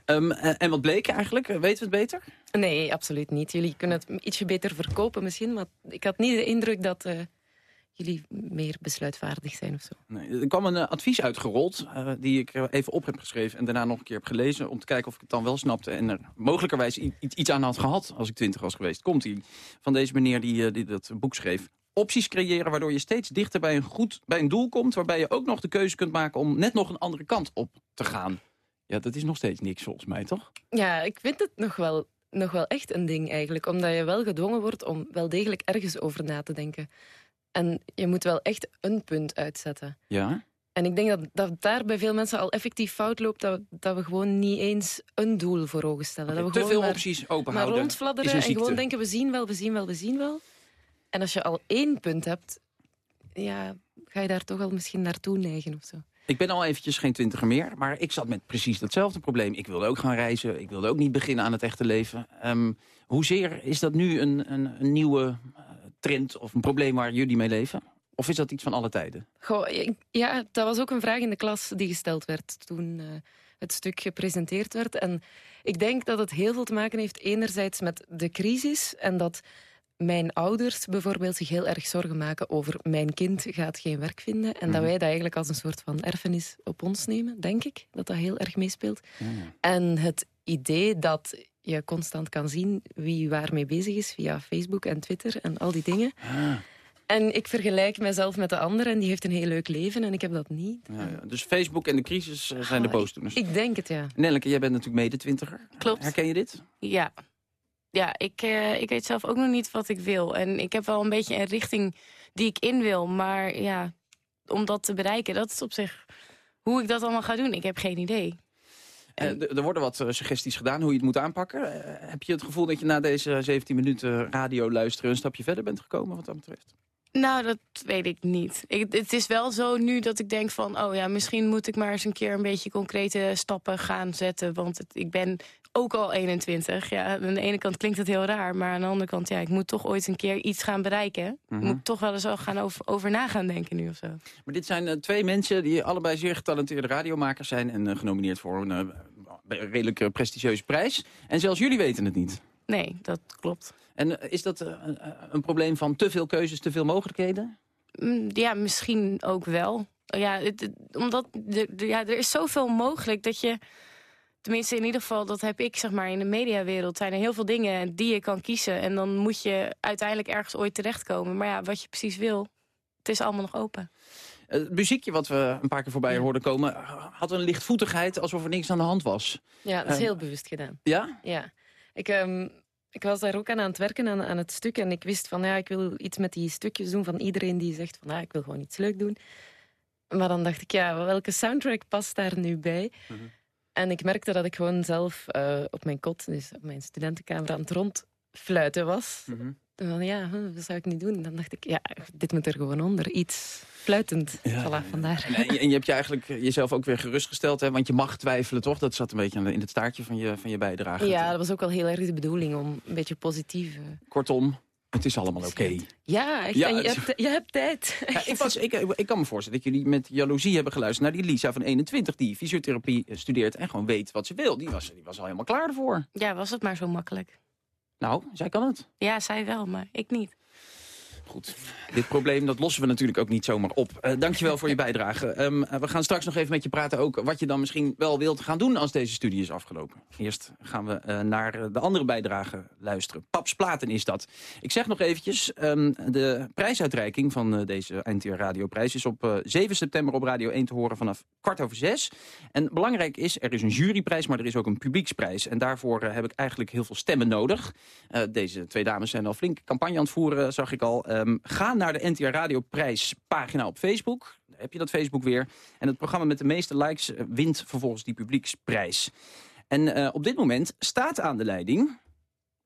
Um, en wat bleek eigenlijk? Weten we het beter? Nee, absoluut niet. Jullie kunnen het ietsje beter verkopen misschien. Maar ik had niet de indruk dat uh, jullie meer besluitvaardig zijn of zo. Nee, er kwam een uh, advies uitgerold uh, die ik even op heb geschreven... en daarna nog een keer heb gelezen om te kijken of ik het dan wel snapte... en er mogelijkerwijs iets aan had gehad als ik twintig was geweest. Komt ie van deze meneer die, die dat boek schreef opties creëren... waardoor je steeds dichter bij een, goed, bij een doel komt... waarbij je ook nog de keuze kunt maken om net nog een andere kant op te gaan. Ja, dat is nog steeds niks volgens mij, toch? Ja, ik vind het nog wel, nog wel echt een ding eigenlijk. Omdat je wel gedwongen wordt om wel degelijk ergens over na te denken. En je moet wel echt een punt uitzetten. Ja? En ik denk dat, dat daar bij veel mensen al effectief fout loopt... dat, dat we gewoon niet eens een doel voor ogen stellen. Okay, dat we te veel maar, opties open maar houden rondfladderen en gewoon denken... we zien wel, we zien wel, we zien wel. En als je al één punt hebt... ja, ga je daar toch al misschien naartoe neigen of zo. Ik ben al eventjes geen twintiger meer, maar ik zat met precies datzelfde probleem. Ik wilde ook gaan reizen, ik wilde ook niet beginnen aan het echte leven. Um, hoezeer is dat nu een, een, een nieuwe uh, trend of een probleem waar jullie mee leven? Of is dat iets van alle tijden? Goh, ja, dat was ook een vraag in de klas die gesteld werd toen eh, het stuk gepresenteerd werd. En ik denk dat het heel veel te maken heeft enerzijds met de crisis en dat mijn ouders bijvoorbeeld zich heel erg zorgen maken over mijn kind gaat geen werk vinden. En dat Mhm. wij dat eigenlijk als een soort van erfenis op ons nemen, denk ik. Dat dat heel erg meespeelt. En het idee dat je constant kan zien wie waarmee bezig is via Facebook en Twitter en al die dingen. En ik vergelijk mezelf met de ander en die heeft een heel leuk leven en ik heb dat niet. Ja, ja. Dus Facebook en de crisis zijn de boosdoeners. Ik denk het, ja. Nelleke, jij bent natuurlijk mede-twintiger. Klopt. Herken je dit? Ja. Ja, ik, eh, ik weet zelf ook nog niet wat ik wil. En ik heb wel een beetje een richting die ik in wil. Maar ja, om dat te bereiken, dat is op zich... Hoe ik dat allemaal ga doen, ik heb geen idee. Eh, er worden wat eh, suggesties gedaan hoe je het moet aanpakken. Heb je het gevoel dat je na deze 17 minuten radio luisteren... een stapje verder bent gekomen wat dat betreft? Nou, dat weet ik niet. Ik, het is wel zo nu dat ik denk van... oh ja, misschien moet ik maar eens een keer een beetje concrete stappen gaan zetten. Want het, ik ben ook al 21. Ja, aan de ene kant klinkt het heel raar. Maar aan de andere kant, ja, ik moet toch ooit een keer iets gaan bereiken. Mhm. Moet ik toch wel eens al gaan over, over na gaan denken nu of zo. Maar dit zijn eh, twee mensen die allebei zeer getalenteerde radiomakers zijn... en eh, genomineerd voor een eh, redelijk prestigieuze prijs. En zelfs jullie weten het niet. Nee, dat klopt. En eh, is dat eh, een, eh, een probleem van te veel keuzes, te veel mogelijkheden? Mm, Ja, misschien ook wel. Ja, het, het- omdat ja, er is zoveel mogelijk dat je... Tenminste, in ieder geval, dat heb ik zeg maar in de mediawereld. Zijn er heel veel dingen die je kan kiezen. En dan moet je uiteindelijk ergens ooit terechtkomen. Maar ja, wat je precies wil, het is allemaal nog open. Eh, Het muziekje wat we een paar keer voorbij hoorden komen... had een lichtvoetigheid alsof er niks aan de hand was. Ja, dat is Eh, heel bewust gedaan. Ja? Ja. Ik, ehm, ik was daar ook aan aan het werken, aan, aan het stuk. En ik wist van, ja, ik wil iets met die stukjes doen van iedereen die zegt van, ja, ik wil gewoon iets leuk doen. Maar dan dacht ik, ja, welke soundtrack past daar nu bij? En ik merkte dat ik gewoon zelf eh, op mijn kot, dus op mijn studentenkamer, aan het rondfluiten was. En van, ja, huh, wat zou ik nu doen? Dan dacht ik, ja, dit moet er gewoon onder. Iets fluitend. voilà, vandaar. En, je, en je hebt je eigenlijk jezelf ook weer gerustgesteld, hè? want je mag twijfelen, toch? Dat zat een beetje in het staartje van je, van je bijdrage. Ja, dat was ook wel heel erg de bedoeling om een beetje positief... eh, Kortom, het is allemaal oké. Ja, echt, Ja, en je, hebt, je hebt tijd. Ja, ik, was, ik, ik kan me voorstellen dat jullie met jaloezie hebben geluisterd naar die Lisa van 21... die fysiotherapie eh, studeert en gewoon weet wat ze wil. Die was, die was al helemaal klaar ervoor. Ja, was het maar zo makkelijk. Nou, zij kan het. Ja, zij wel, maar ik niet. Goed. Dit probleem dat lossen we natuurlijk ook niet zomaar op. Eh dankjewel voor je bijdrage. Ehm, eh, we gaan straks nog even met je praten ook wat je dan misschien wel wilt gaan doen als deze studie is afgelopen. Eerst gaan we eh, naar de andere bijdrage luisteren. Paps Platen is dat. Ik zeg nog eventjes, ehm, de prijsuitreiking van deze NTR Radioprijs is op eh, 7 september op Radio 1 te horen vanaf kwart over zes. En belangrijk is, er is een juryprijs, maar er is ook een publieksprijs. En daarvoor heb ik eigenlijk heel veel stemmen nodig. Deze twee dames zijn al flink campagne aan het voeren, zag ik al. Ehm, ga naar de NTR Radioprijs pagina op Facebook. Daar heb je dat Facebook weer. En het programma met de meeste likes eh, wint vervolgens die publieksprijs. En eh, op dit moment staat aan de leiding...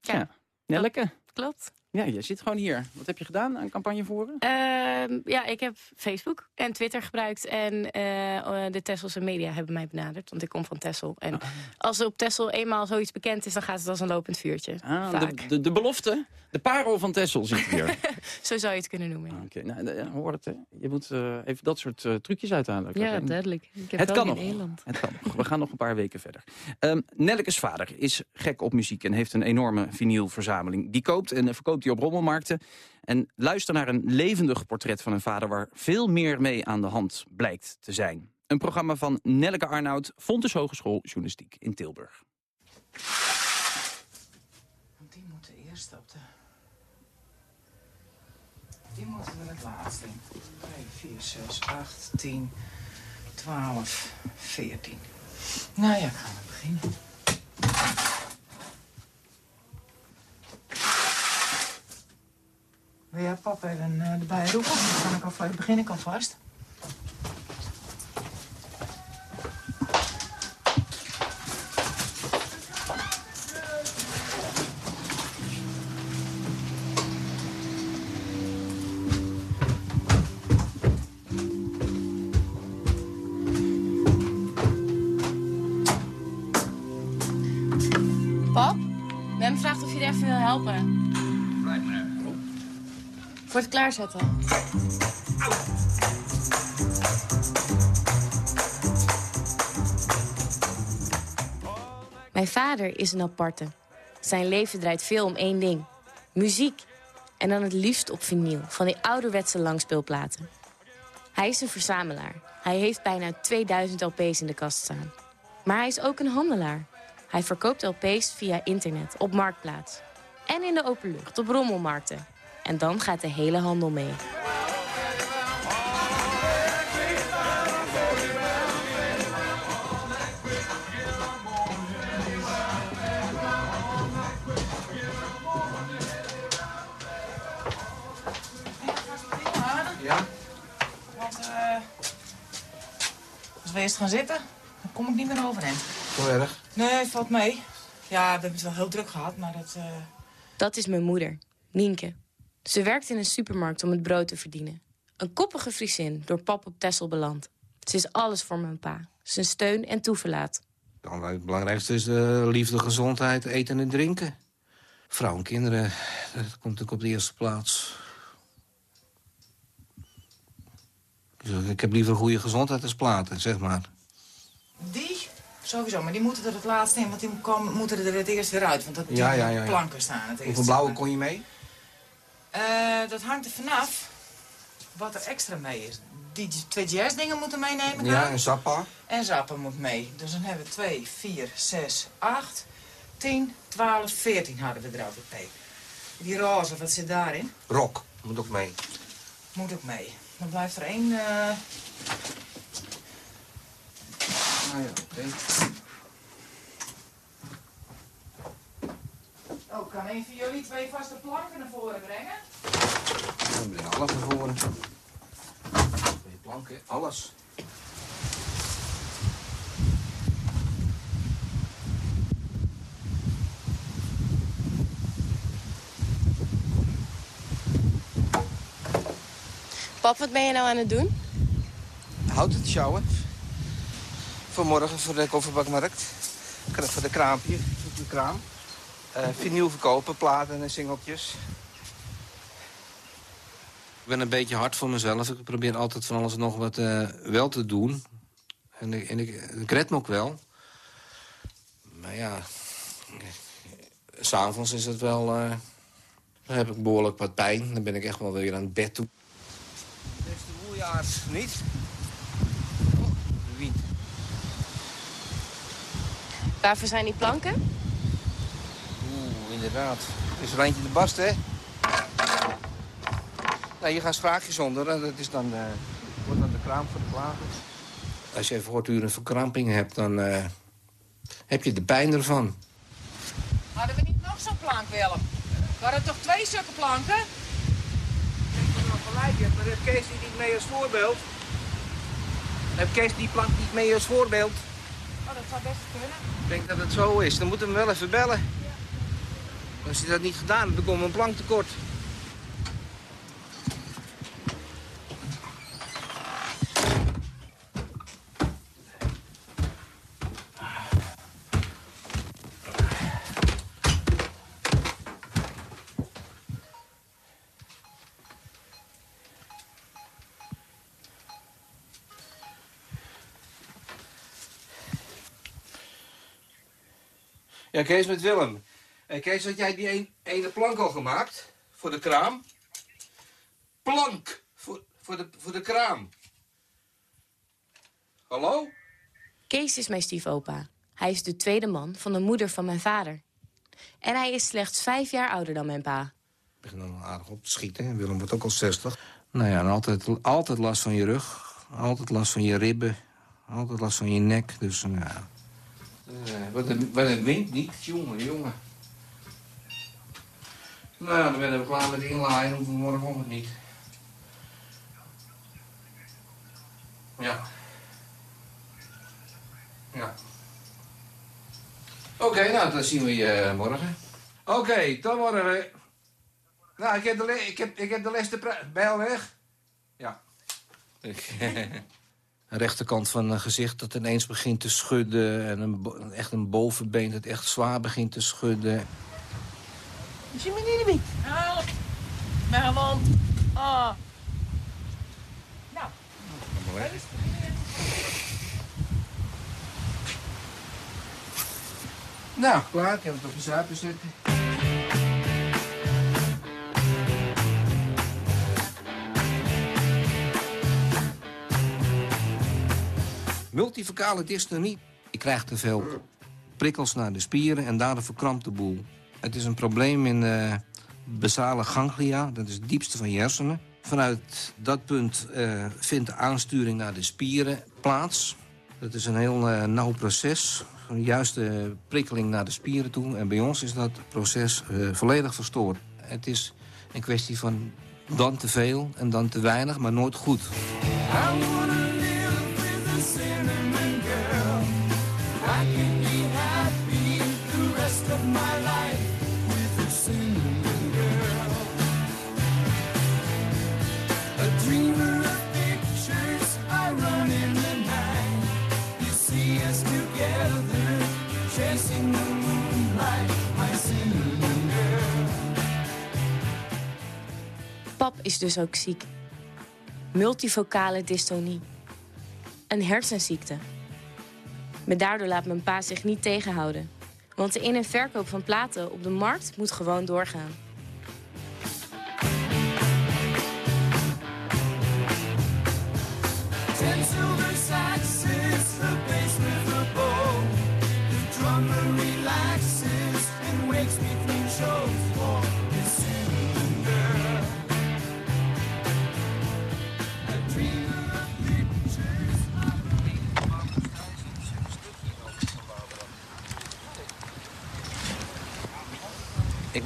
Ja, Nelleke. Klopt. Ja, je zit gewoon hier. Wat heb je gedaan aan campagne voeren? Ehm, ja, ik heb Facebook en Twitter gebruikt. En eh, de Tesselse media hebben mij benaderd. Want ik kom van Tessel. En Ah. als er op Tessel eenmaal zoiets bekend is... dan gaat het als een lopend vuurtje. Ah, Vaak. de, de, de belofte, de parel van Tessel zit hier. Zo zou je het kunnen noemen. Oké, nou, hoor het. Hè. Je moet eh, even dat soort eh, trucjes uithalen. Ja, duidelijk. Ik heb het wel kan nog. Het kan nog. We gaan nog een paar weken verder. Ehm Nelleke's vader is gek op muziek en heeft een enorme vinylverzameling. Die koopt en verkoopt hij op rommelmarkten. En luister naar een levendig portret van een vader... waar veel meer mee aan de hand blijkt te zijn. Een programma van Nelleke Arnoud, Fontes Hogeschool Journalistiek in Tilburg. Die moeten eerst op de... Die moeten we het laatst in. 2, 4, 6, 8, 10, 12, 14. Nou ja, gaan we beginnen. Papa even uh, erbij roepen? Dan kan ik alvast beginnen, ik alvast. Klaarzetten. Mijn vader is een aparte. Zijn leven draait veel om één ding. Muziek. En dan het liefst op vinyl, van die ouderwetse langspeelplaten. Hij is een verzamelaar. Hij heeft bijna 2000 LP's in de kast staan. Maar hij is ook een handelaar. Hij verkoopt LP's via internet, op Marktplaats. En in de open lucht, op rommelmarkten. En dan gaat de hele handel mee. Ja? Want eh als we eerst gaan zitten, dan kom ik niet meer overheen. Zo erg? Nee, valt mee. Ja, we hebben het wel heel druk gehad, maar dat... eh, Dat is mijn moeder, Nienke. Ze werkt in een supermarkt om het brood te verdienen. Een koppige Friesin, door pap op Tessel beland. Ze is alles voor mijn pa. Zijn steun en toeverlaat. Dan, het belangrijkste is de liefde, gezondheid, eten en drinken. Vrouw en kinderen, dat komt natuurlijk op de eerste plaats. Dus ik heb liever goede gezondheid als platen, zeg maar. Die, sowieso, maar die moeten er het laatst in, want die komen, moeten er het eerst weer uit. Want dat Ja, ja, ja, ja. planken staan het eerst. Hoeveel blauwe kon je mee? Eh, dat hangt er vanaf wat er extra mee is. Die twee jazzdingen moeten meenemen Ja, en Zappa. En Zappa moet mee. Dus dan hebben we 2, 4, 6, 8, 10, 12, 14 hadden we er altijd bij. Die roze, wat zit daarin? Rock, moet ook mee. Moet ook mee. Dan blijft er één... eh, Nou ja, oké. Oh, kan een van jullie twee vaste planken naar voren brengen? Dan breng alles naar voren. Twee planken, alles. Pap, wat ben je nou aan het doen? Hout het sjouwen. Vanmorgen voor de kofferbakmarkt. Voor de kraampje, voor de kraam. Eh vinyl verkopen, platen en singeltjes. Ik ben een beetje hard voor mezelf. Ik probeer altijd van alles en nog wat eh, wel te doen. En, ik, en ik, ik red me ook wel. Maar ja, s'avonds is het wel... eh, dan heb ik behoorlijk wat pijn. Dan ben ik echt wel weer aan het bed toe. Is de woeljaars niet. Oh, de wind. Waarvoor zijn die planken? Inderdaad. Het is er eentje de bast, hè? Nou, hier gaan spraakjes onder. En dat is dan, eh, wordt dan de kraam voor de platen. Als je voortdurend een verkramping hebt, dan eh, heb je de pijn ervan. Hadden we niet nog zo'n plank, Willem? Waren toch twee stukken planken? Ik heb wel gelijk, hebt, maar heeft Kees die niet mee als voorbeeld? Heeft Kees die plank niet mee als voorbeeld? Oh, dat zou best kunnen. Ik denk dat het zo is. Dan moeten we hem wel even bellen. Als hij dat niet gedaan heeft, dan we een plank tekort. Ja, Kees met Willem. Hey, Kees, had jij die een, ene plank al gemaakt? Voor de kraam? Plank! Voor, voor, de, voor de kraam. Hallo? Kees is mijn stiefopa. Hij is de tweede man van de moeder van mijn vader. En hij is slechts vijf jaar ouder dan mijn pa. Ik begin dan aardig op te schieten. en Willem wordt ook al 60. Nou ja, en altijd, altijd last van je rug. Altijd last van je ribben. Altijd last van je nek. Dus, nou ja. Eh, wat, een, wat een wind niet. Jongen, jongen. Nou dan ben ik klaar met inlaaien. Hoeven we het niet. Ja. Ja. Oké, nou, dan zien we je eh, morgen. Oké, tot morgen. Nou, ik heb de, le- ik heb, ik heb de les bijl weg. Ja. Rechterkant van het gezicht dat ineens begint te schudden. En een, echt een bovenbeen dat echt zwaar begint te schudden. Zie me niet, niet. Help! Mijn hand. Ah. hoor. Nou, klaar. Ik heb het op de zuipen zetten. Multivocale dystonie. Ik krijg te veel prikkels naar de spieren en daardoor verkrampt de boel. Het is een probleem in de basale ganglia, dat is het diepste van hersenen. Vanuit dat punt eh, vindt de aansturing naar de spieren plaats. Dat is een heel eh, nauw proces, een juiste prikkeling naar de spieren toe. En bij ons is dat proces eh, volledig verstoord. Het is een kwestie van dan te veel en dan te weinig, maar nooit goed. Is dus ook ziek. Multivocale dystonie. Een hersenziekte. Maar daardoor laat mijn pa zich niet tegenhouden. Want de in- en verkoop van platen op de markt moet gewoon doorgaan.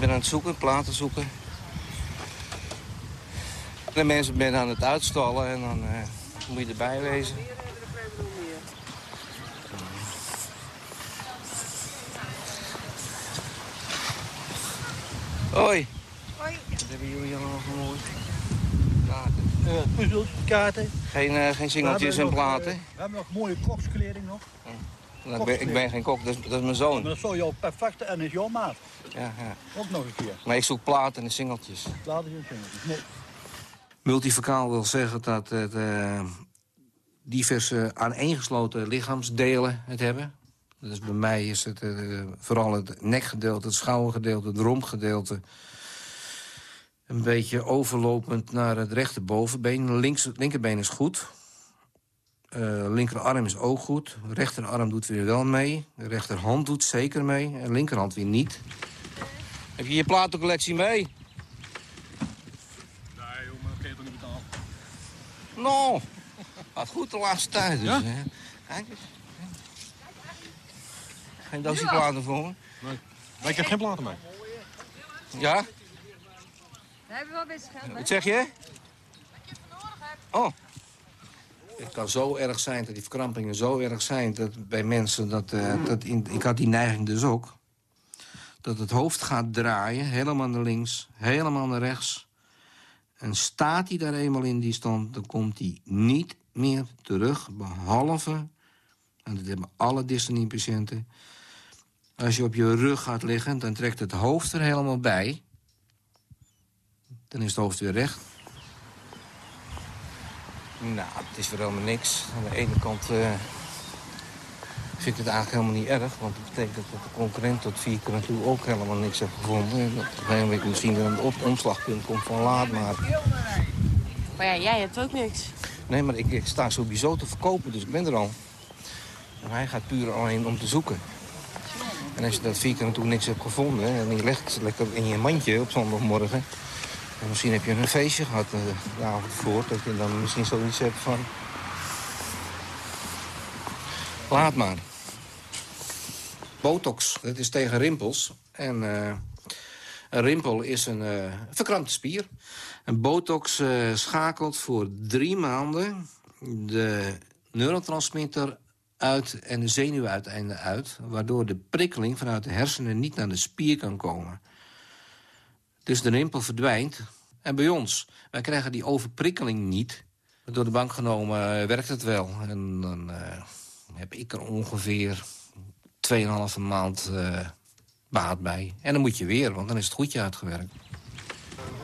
Ben aan het zoeken, platen zoeken. De mensen zijn aan het uitstallen en dan eh, moet je erbij wezen. Hoi. Hoi. Wat hebben jullie allemaal gemoeid? Platen. Uh, puzzels, kaarten. Geen, eh, geen singeltjes en nog, platen? eh, we hebben nog mooie kokskleding nog. Nou, ik, ben, ik ben geen kok, dat is, dat is mijn zoon. Maar dat zou jouw perfecte en is jouw maat. Ja, ja. Ook nog een keer. Maar ik zoek platen en singeltjes. Laten we het Nee. Multifocaal wil zeggen dat het eh, diverse aaneengesloten lichaamsdelen het hebben. Dus bij mij is het eh, vooral het nekgedeelte, het schoudergedeelte, het rompgedeelte. Een beetje overlopend naar het rechterbovenbeen. Links, het linkerbeen is goed. Eh linkerarm is ook goed. Rechterarm doet weer wel mee. De rechterhand doet zeker mee. En linkerhand weer niet. Heb je je platencollectie mee? Nee, joh, maar dat kun je toch niet betalen? Nou, gaat goed de laatste tijd. Dus, Ja? hè. Kijk eens. Geen doosje platen voor me? Nee. Maar ik heb geen platen mee. Ja? We hebben wel best geld. Wat zeg je? Oh. Het kan zo erg zijn, dat die verkrampingen zo erg zijn... dat bij mensen, dat, eh, dat in, ik had die neiging dus ook... dat het hoofd gaat draaien, helemaal naar links, helemaal naar rechts... En staat hij daar eenmaal in die stand, dan komt hij niet meer terug. Behalve, en dat hebben alle dystonie-patiënten... als je op je rug gaat liggen, dan trekt het hoofd er helemaal bij. Dan is het hoofd weer recht. Nou, het is weer helemaal niks. Aan de ene kant eh, vind het eigenlijk helemaal niet erg. Want dat betekent dat de concurrent tot vier keer toe ook helemaal niks heeft gevonden. En dat op een gegeven moment misschien er een op omslagpunt komt van laat maar. Maar ja, jij hebt ook niks. Nee, maar ik, ik sta sowieso te verkopen, dus ik ben er al. En hij gaat puur alleen om te zoeken. En als je dat vier keer toe niks hebt gevonden... en je legt het lekker in je mandje op zondagmorgen... en misschien heb je een feestje gehad eh, de avond voor... dat je dan misschien zoiets hebt van... Laat maar. Botox, dat is tegen rimpels. En eh, een rimpel is een eh, verkrampte spier. En botox eh, schakelt voor drie maanden de neurotransmitter uit en de zenuwuiteinden uit... waardoor de prikkeling vanuit de hersenen niet naar de spier kan komen. Dus de rimpel verdwijnt. En bij ons, wij krijgen die overprikkeling niet. Door de bank genomen werkt het wel. En dan heb ik er ongeveer 2,5 maand eh, baat bij. En dan moet je weer, want dan is het goedje uitgewerkt.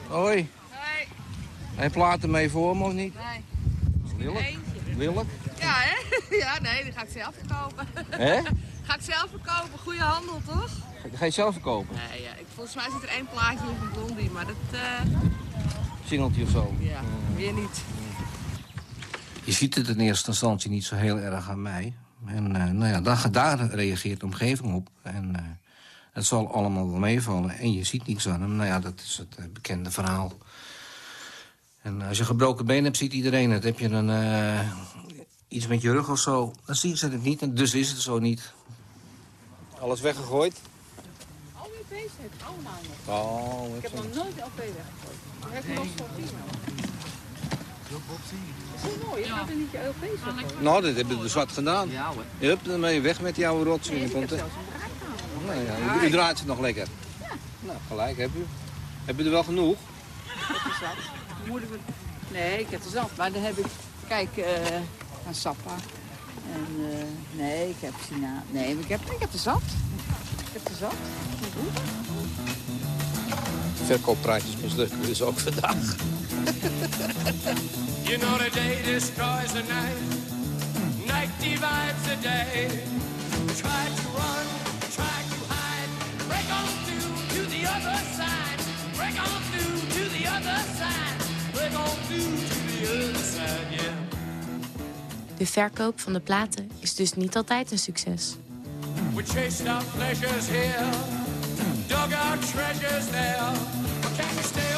Hoi. Hoi. Heb je platen mee voor me of niet? Nee. Lillig. Welk? Ja, hè? Ja, nee, die ga ik zelf verkopen. Hè? Ga ik zelf verkopen. Goede handel, toch? Ga je zelf verkopen? Nee, ja. ik, volgens mij zit er één plaatje in van Blondie, maar dat... eh, Singeltje of zo? ja, weer niet. Je ziet het in eerste instantie niet zo heel erg aan mij. En eh, nou ja, daar, daar reageert de omgeving op. En eh, het zal allemaal wel meevallen. En je ziet niks aan hem. Nou ja, dat is het eh, bekende verhaal. En als je gebroken been hebt, ziet iedereen het. Heb je een, eh, iets met je rug of zo, dan zien ze het niet. En dus is het zo niet. Alles weggegooid? Alweer bezig, allemaal nog. Oh, Ik heb nog nooit LP weggegooid. Dat heb ik nog voor Je gaat er niet je LP's weggooien. Nou, dat hebben we dus wat gedaan. Ja hoor. Hup, dan ben je weg met die oude rotzooi. Nee, Dan ik heb komt het. zelfs een Nou ja, Ja, u, draait ze nog lekker. Nou, gelijk heb u. Heb je er wel genoeg? Moet ik het- Nee, ik heb er zat. Maar dan heb ik... Kijk, eh aan Sappa. En eh, nee, ik heb Sina. Nee, maar ik heb, ik heb er zat. Ik heb er zat. Verkooppraatjes mislukken, dus ook vandaag. You know the day destroys the night, night divides the day. Try to run, try to hide, break on through to the other side, break on through to the other side, break on through to the other side, yeah. De verkoop van de platen is dus niet altijd een succes. We chased our pleasures here, dug our treasures there, but can you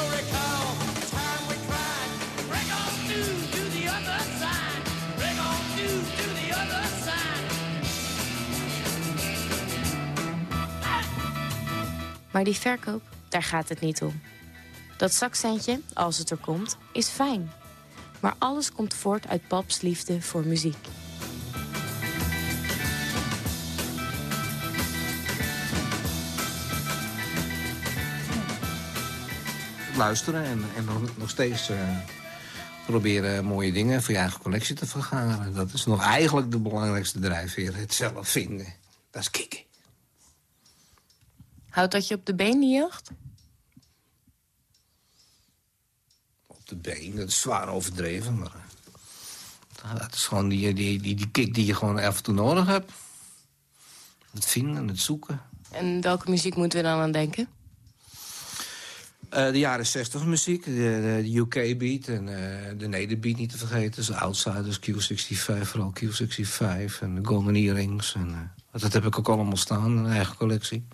Maar die verkoop, daar gaat het niet om. Dat zakcentje, als het er komt, is fijn. Maar alles komt voort uit paps liefde voor muziek. Luisteren en, en nog, nog steeds eh, proberen mooie dingen voor je eigen collectie te vergaren. Dat is nog eigenlijk de belangrijkste drijfveer. Het zelf vinden. Dat is kicken. Houdt dat je op de been, die jeugd? Op de been, dat is zwaar overdreven. Maar eh, dat is gewoon die, die, die, die kick die je gewoon af en toe nodig hebt. Het vinden, het zoeken. En welke muziek moeten we dan aan denken? Eh, de jaren 60 muziek, de, de UK-beat en eh, de Nederbeat niet te vergeten. Dus Outsiders, Q65, vooral Q65 en de Golden Earrings. En, eh, dat heb ik ook allemaal staan in mijn eigen collectie.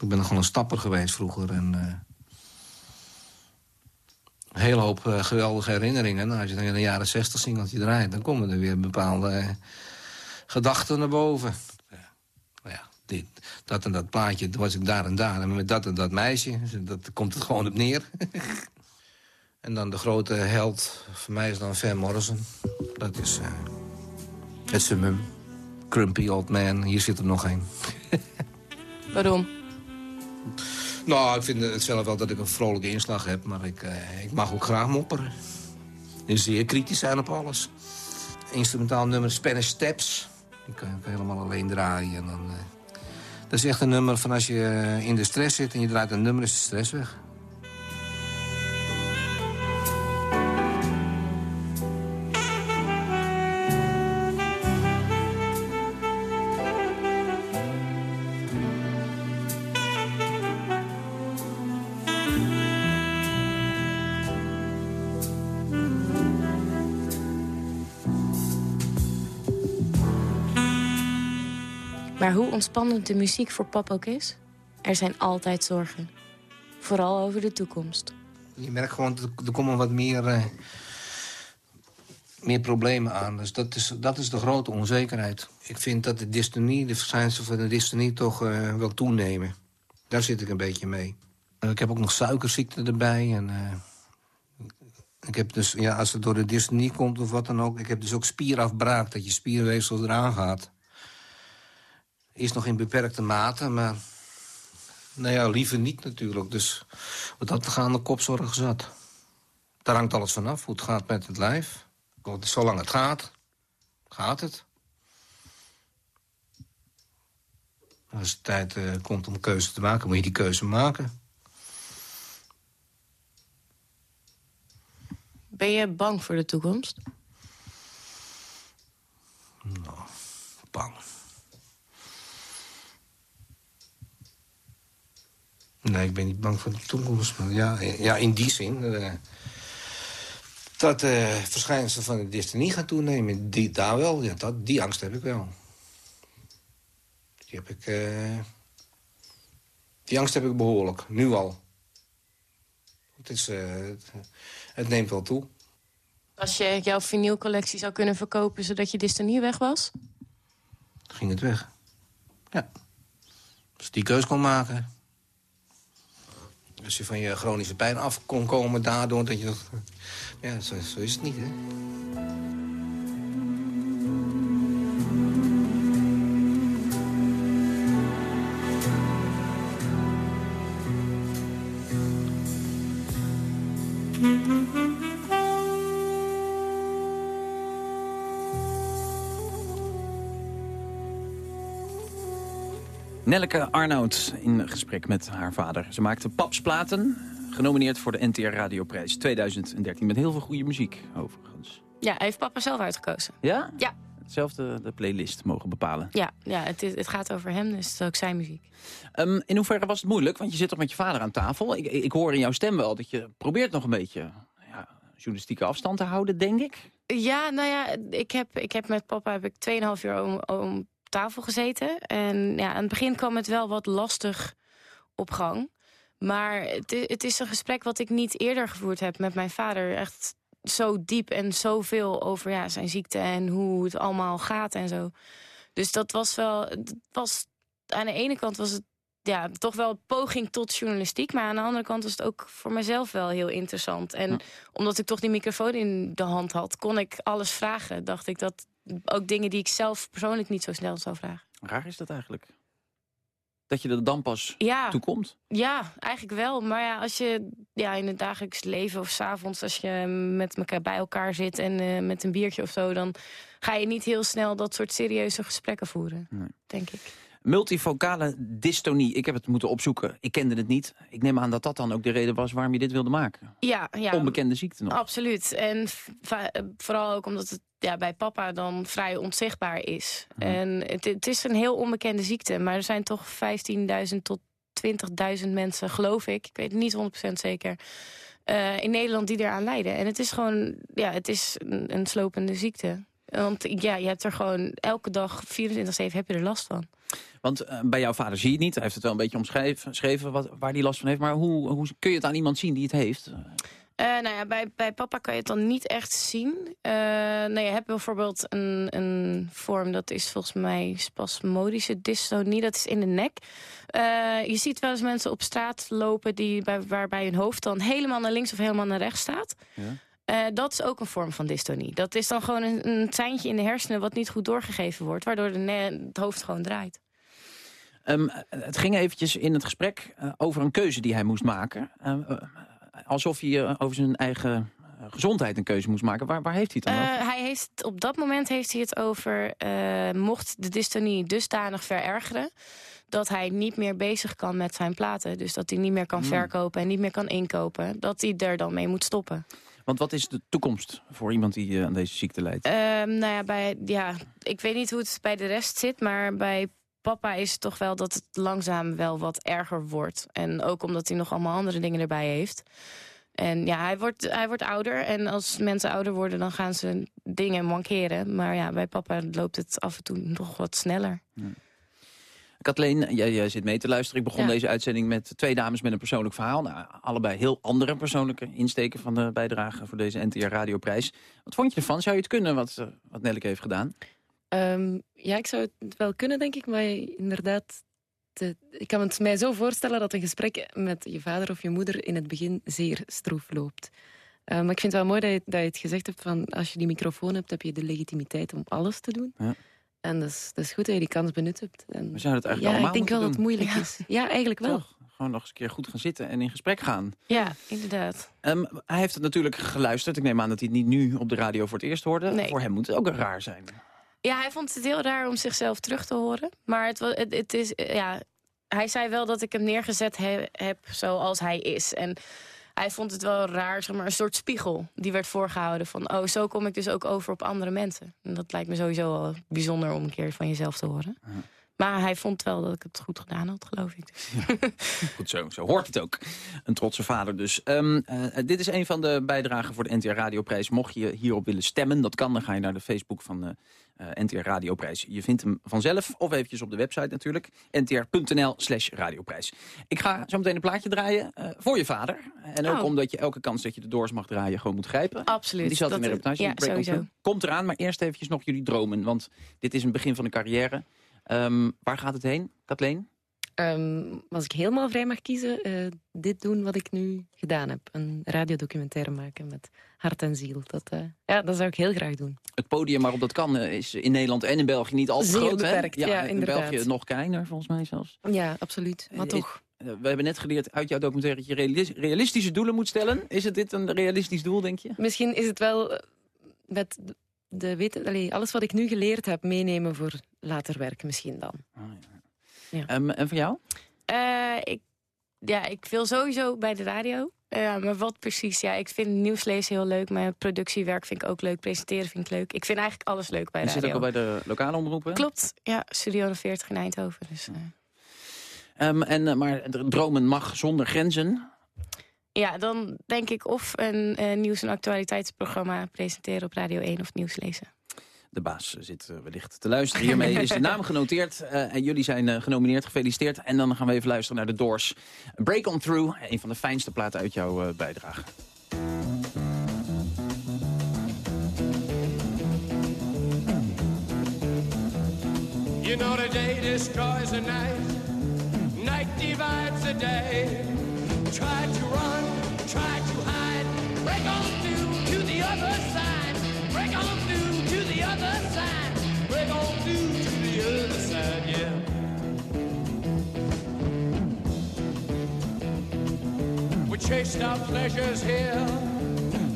Ik ben gewoon een stapper geweest vroeger. En, eh, een hele hoop eh, geweldige herinneringen. Nou, als je dan in de jaren 60 singeltje draait... dan komen er weer bepaalde eh, gedachten naar boven. Ja, nou ja, dit, dat en dat plaatje, was ik daar en daar. En met dat en dat meisje, dus dat komt het gewoon op neer. en dan de grote held, voor mij is dan Van Morrison. Dat is eh, het summum. Crumpy old man, hier zit er nog een. Waarom? Nou, ik vind het zelf wel dat ik een vrolijke inslag heb, maar ik, eh, ik mag ook graag mopperen. En zeer kritisch zijn op alles. Instrumentaal nummer Spanish Steps. Die kan ik helemaal alleen draaien. En dan, eh, dat is echt een nummer van als je eh, in de stress zit en je draait een nummer, is de stress weg. Ontspannend de muziek voor pap ook is, er zijn altijd zorgen. Vooral over de toekomst. Je merkt gewoon, dat er- komen wat meer, eh, meer problemen aan. Dus dat is, dat is de grote onzekerheid. Ik vind dat de dystonie, de verschijnselen van de dystonie toch eh, wel toenemen. Daar zit ik een beetje mee. Eh, Ik heb ook nog suikerziekte erbij. En, eh, ik heb dus, ja, als het door de dystonie komt of wat dan ook... ik heb dus ook spierafbraak, dat je spierweefsel eraan gaat. Is nog in beperkte mate, maar... Nou ja, liever niet natuurlijk. Dus wat dat gaan de kopzorg zat. Daar hangt alles vanaf, hoe het gaat met het lijf. Want zolang het gaat, gaat het. Als het tijd eh, komt om een keuze te maken, moet je die keuze maken. Ben je bang voor de toekomst? Nou, bang. Nee, ik ben niet bang voor de toekomst. Maar ja, ja in die zin... eh, dat de verschijnselen van de dystonie gaan toenemen. Die, daar wel, ja, dat, die angst heb ik wel. Die heb ik... eh, die angst heb ik behoorlijk, nu al. Het, is, eh, het, neemt wel toe. Als je jouw vinylcollectie zou kunnen verkopen zodat je dystonie weg was? ging het weg. Ja. Als je die keus kon maken. Als je van je chronische pijn af kon komen daardoor dat je... Ja, zo, zo is het niet, hè. Nelleke Arnoud in gesprek met haar vader. Ze maakte papsplaten, genomineerd voor de NTR Radioprijs 2013. Met heel veel goede muziek, overigens. Ja, hij heeft papa zelf uitgekozen. Ja? Ja. Hetzelfde de playlist mogen bepalen. Ja, ja het, is, het gaat over hem, dus het is ook zijn muziek. Ehm, in hoeverre was het moeilijk? Want je zit toch met je vader aan tafel. Ik, ik hoor in jouw stem wel dat je probeert nog een beetje ja, journalistieke afstand te houden, denk ik. Ja, nou ja, ik heb, ik heb met papa heb ik 2,5 uur om, om tafel gezeten. En ja, aan het begin kwam het wel wat lastig op gang. Maar het, het is een gesprek wat ik niet eerder gevoerd heb met mijn vader. Echt zo diep en zoveel over ja, zijn ziekte en hoe het allemaal gaat en zo. Dus dat was wel... Het was, aan de ene kant was het ja, toch wel een poging tot journalistiek. Maar aan de andere kant was het ook voor mezelf wel heel interessant. En omdat ik toch die microfoon in de hand had, kon ik alles vragen. Dacht ik dat ook dingen die ik zelf persoonlijk niet zo snel zou vragen. Raar is dat eigenlijk. Dat je er dan pas Ja. toe komt. Ja, eigenlijk wel. Maar ja, als je ja, in het dagelijks leven of s'avonds... als je met elkaar bij elkaar zit en eh, met een biertje of zo... dan ga je niet heel snel dat soort serieuze gesprekken voeren, denk ik. Multifocale dystonie. Ik heb het moeten opzoeken. Ik kende het niet. Ik neem aan dat dat dan ook de reden was waarom je dit wilde maken. Ja, ja. Onbekende ziekte nog. Absoluut. En eh, vooral ook omdat het ja, bij papa dan vrij onzichtbaar is. En het, het is een heel onbekende ziekte. Maar er zijn toch 15.000 tot 20.000 mensen, geloof ik. Ik weet het niet 100% zeker. eh, in Nederland die eraan lijden. En het is gewoon, ja, het is een, een slopende ziekte. Want ja, je hebt er gewoon elke dag 24-7 heb je er last van. Want eh, bij jouw vader zie je het niet. Hij heeft het wel een beetje omschreven wat, waar hij last van heeft. Maar hoe, hoe kun je het aan iemand zien die het heeft? Eh, nou ja, bij, bij papa kan je het dan niet echt zien. Eh nou, je hebt bijvoorbeeld een, een vorm, dat is volgens mij spasmodische dystonie. Dat is in de nek. Je ziet wel eens mensen op straat lopen die, bij, waarbij hun hoofd dan helemaal naar links of helemaal naar rechts staat. Eh, dat is ook een vorm van dystonie. Dat is dan gewoon een, een seintje in de hersenen wat niet goed doorgegeven wordt. Waardoor de het hoofd gewoon draait. Ehm, het ging eventjes in het gesprek eh, over een keuze die hij moest maken. Eh, eh, alsof hij over zijn eigen gezondheid een keuze moest maken. Waar, waar heeft hij het dan over? Hij heeft, op dat moment heeft hij het over... mocht de dystonie dusdanig verergeren... dat hij niet meer bezig kan met zijn platen. Dus dat hij niet meer kan Hmm. verkopen en niet meer kan inkopen. Dat hij er dan mee moet stoppen. Want wat is de toekomst voor iemand die eh, aan deze ziekte lijdt? Ehm, nou ja, bij, ja, ik weet niet hoe het bij de rest zit... maar bij papa is het toch wel dat het langzaam wel wat erger wordt. En ook omdat hij nog allemaal andere dingen erbij heeft... En ja, hij wordt, hij wordt ouder. En als mensen ouder worden, dan gaan ze dingen mankeren. Maar ja, bij papa loopt het af en toe nog wat sneller. Kathleen, jij, jij zit mee te luisteren. Ik begon Ja. deze uitzending met twee dames met een persoonlijk verhaal. Nou, allebei heel andere persoonlijke insteken van de bijdrage voor deze NTR Radioprijs. Wat vond je ervan? Zou je het kunnen, wat, eh, wat Nelleke heeft gedaan? Ehm, ja, ik zou het wel kunnen, denk ik. Maar inderdaad, de- ik kan het mij zo voorstellen dat een gesprek met je vader of je moeder in het begin zeer stroef loopt. Eh, maar ik vind het wel mooi dat je, dat je het gezegd hebt van als je die microfoon hebt, heb je de legitimiteit om alles te doen. Ja. En dat is, dat is goed dat je die kans benut hebt. En, We zouden het eigenlijk ja, allemaal ik denk wel dat het moeilijk is. Ja, eigenlijk wel. Toch? Gewoon nog eens een keer goed gaan zitten en in gesprek gaan. Ja, inderdaad. Ehm, hij heeft het natuurlijk geluisterd. Ik neem aan dat hij het niet nu op de radio voor het eerst hoorde. Nee. Voor hem moet het ook raar zijn. Ja, hij vond het heel raar om zichzelf terug te horen. Maar het, het, het is, eh, ja, hij zei wel dat ik hem neergezet he- heb zoals hij is. En hij vond het wel raar, zeg maar, een soort spiegel die werd voorgehouden. Van, oh, zo kom ik dus ook over op andere mensen. En dat lijkt me sowieso wel bijzonder om een keer van jezelf te horen. Maar hij vond wel dat ik het goed gedaan had, geloof ik. Goed zo, zo hoort het ook. Een trotse vader dus. Ehm, eh, dit is een van de bijdragen voor de NTR Radioprijs. Mocht je hierop willen stemmen, dat kan. Dan ga je naar de Facebook van de eh, NTR Radioprijs. Je vindt hem vanzelf, of eventjes op de website natuurlijk. ntr.nl slash radioprijs. Ik ga zo meteen een plaatje draaien eh, voor je vader. En ook Oh. omdat je elke kans dat je de doors mag draaien gewoon moet grijpen. Absoluut. Die zat in de Dat- reportage. ja, sowieso. Komt eraan, maar eerst eventjes nog jullie dromen. Want dit is een begin van een carrière. Ehm, waar gaat het heen, Kathleen? Ehm, als ik helemaal vrij mag kiezen, eh, dit doen wat ik nu gedaan heb. Een radiodocumentaire maken met hart en ziel. Dat, eh, ja, dat zou ik heel graag doen. Het podium waarop dat kan eh, is in Nederland en in België niet al te groot. hè? beperkt, ja, in inderdaad. België nog kleiner volgens mij zelfs. Ja, absoluut. Maar toch. We hebben net geleerd uit jouw documentaire dat je realis- realistische doelen moet stellen. Is het dit een realistisch doel, denk je? Misschien is het wel met de- weten, alles wat ik nu geleerd heb meenemen voor later werk misschien dan. Ehm, en voor jou? Eh, ik, ja, ik wil sowieso bij de radio. Ja, maar wat precies? Ja, ik vind nieuwslezen heel leuk. Mijn productiewerk vind ik ook leuk. Presenteren vind ik leuk. Ik vind eigenlijk alles leuk bij Je de zit radio. ook al bij de lokale omroepen. Klopt, ja. Studio 40 in Eindhoven. Dus, eh. Ehm, en, eh, maar dromen mag zonder grenzen. ja, dan denk ik of een eh, nieuws- en actualiteitsprogramma presenteren op Radio 1 of nieuws lezen. De baas zit eh, wellicht te luisteren. Hiermee is de naam genoteerd. eh, en jullie zijn eh, genomineerd, gefeliciteerd. En dan gaan we even luisteren naar de Doors. Break on Through, een van de fijnste platen uit jouw bijdrage. You know the day destroys the night, night divides the day. Try to run, chased our pleasures here,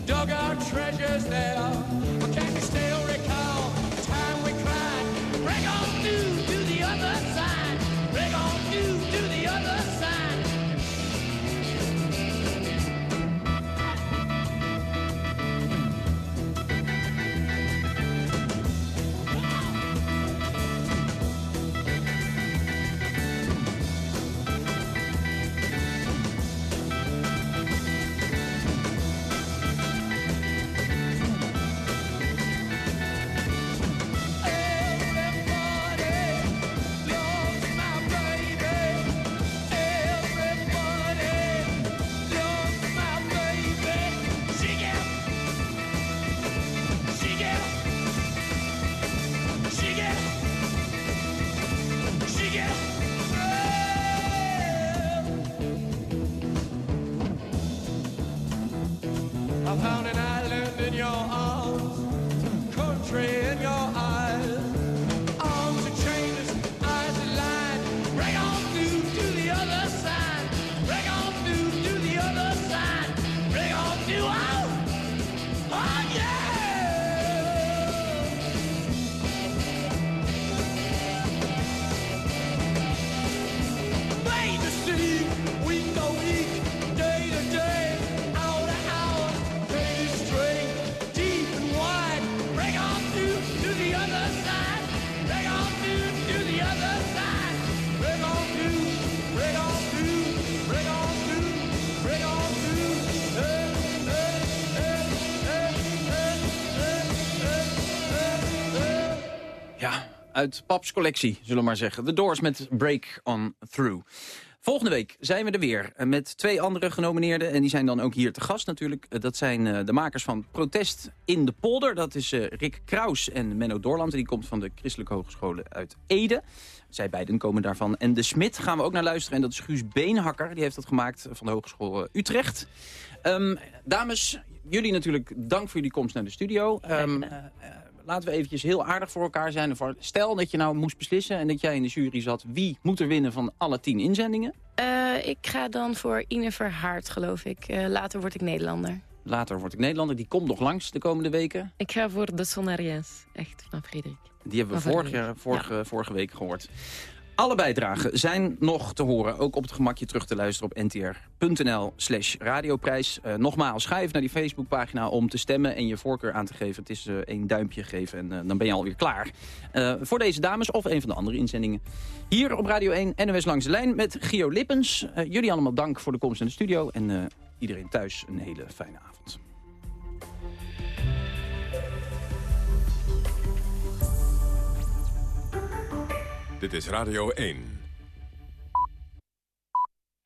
dug our treasures there. Uit Paps collectie, zullen we maar zeggen. The Doors met Break on Through. Volgende week zijn we er weer eh, met twee andere genomineerden. En die zijn dan ook hier te gast natuurlijk. Eh, Dat zijn eh, de makers van Protest in de Polder. Dat is Rick Kraus en Menno Doorland. Die komt van de Christelijke Hogescholen uit Ede. Zij beiden komen daarvan. En de Smit gaan we ook naar luisteren. En dat is Guus Beenhakker. Die heeft dat gemaakt van de Hogeschool Utrecht. Ehm, dames, jullie natuurlijk dank voor jullie komst naar de studio. Ehm, eh, eh, laten we eventjes heel aardig voor elkaar zijn. Stel dat je nou moest beslissen en dat jij in de jury zat... wie moet er winnen van alle tien inzendingen? Eh, ik ga dan voor Ine Verhaard, geloof ik. Eh, later word ik Nederlander. Later word ik Nederlander. Die komt nog langs de komende weken. Ik ga voor de Sonariens, echt, van Frederik. Die hebben we Van vorig Vermeer. jaar, vorige, vorige week gehoord. Alle bijdragen zijn nog te horen, ook op het gemakje terug te luisteren op ntr.nl slash radioprijs. Uh, nogmaals, even naar die Facebookpagina om te stemmen en je voorkeur aan te geven. Het is uh, één duimpje geven en uh, dan ben je alweer klaar. voor deze dames of een van de andere inzendingen. Hier op Radio 1, NOS Langs de Lijn met Gio Lippens. jullie allemaal dank voor de komst in de studio en iedereen thuis een hele fijne avond. Dit is Radio 1.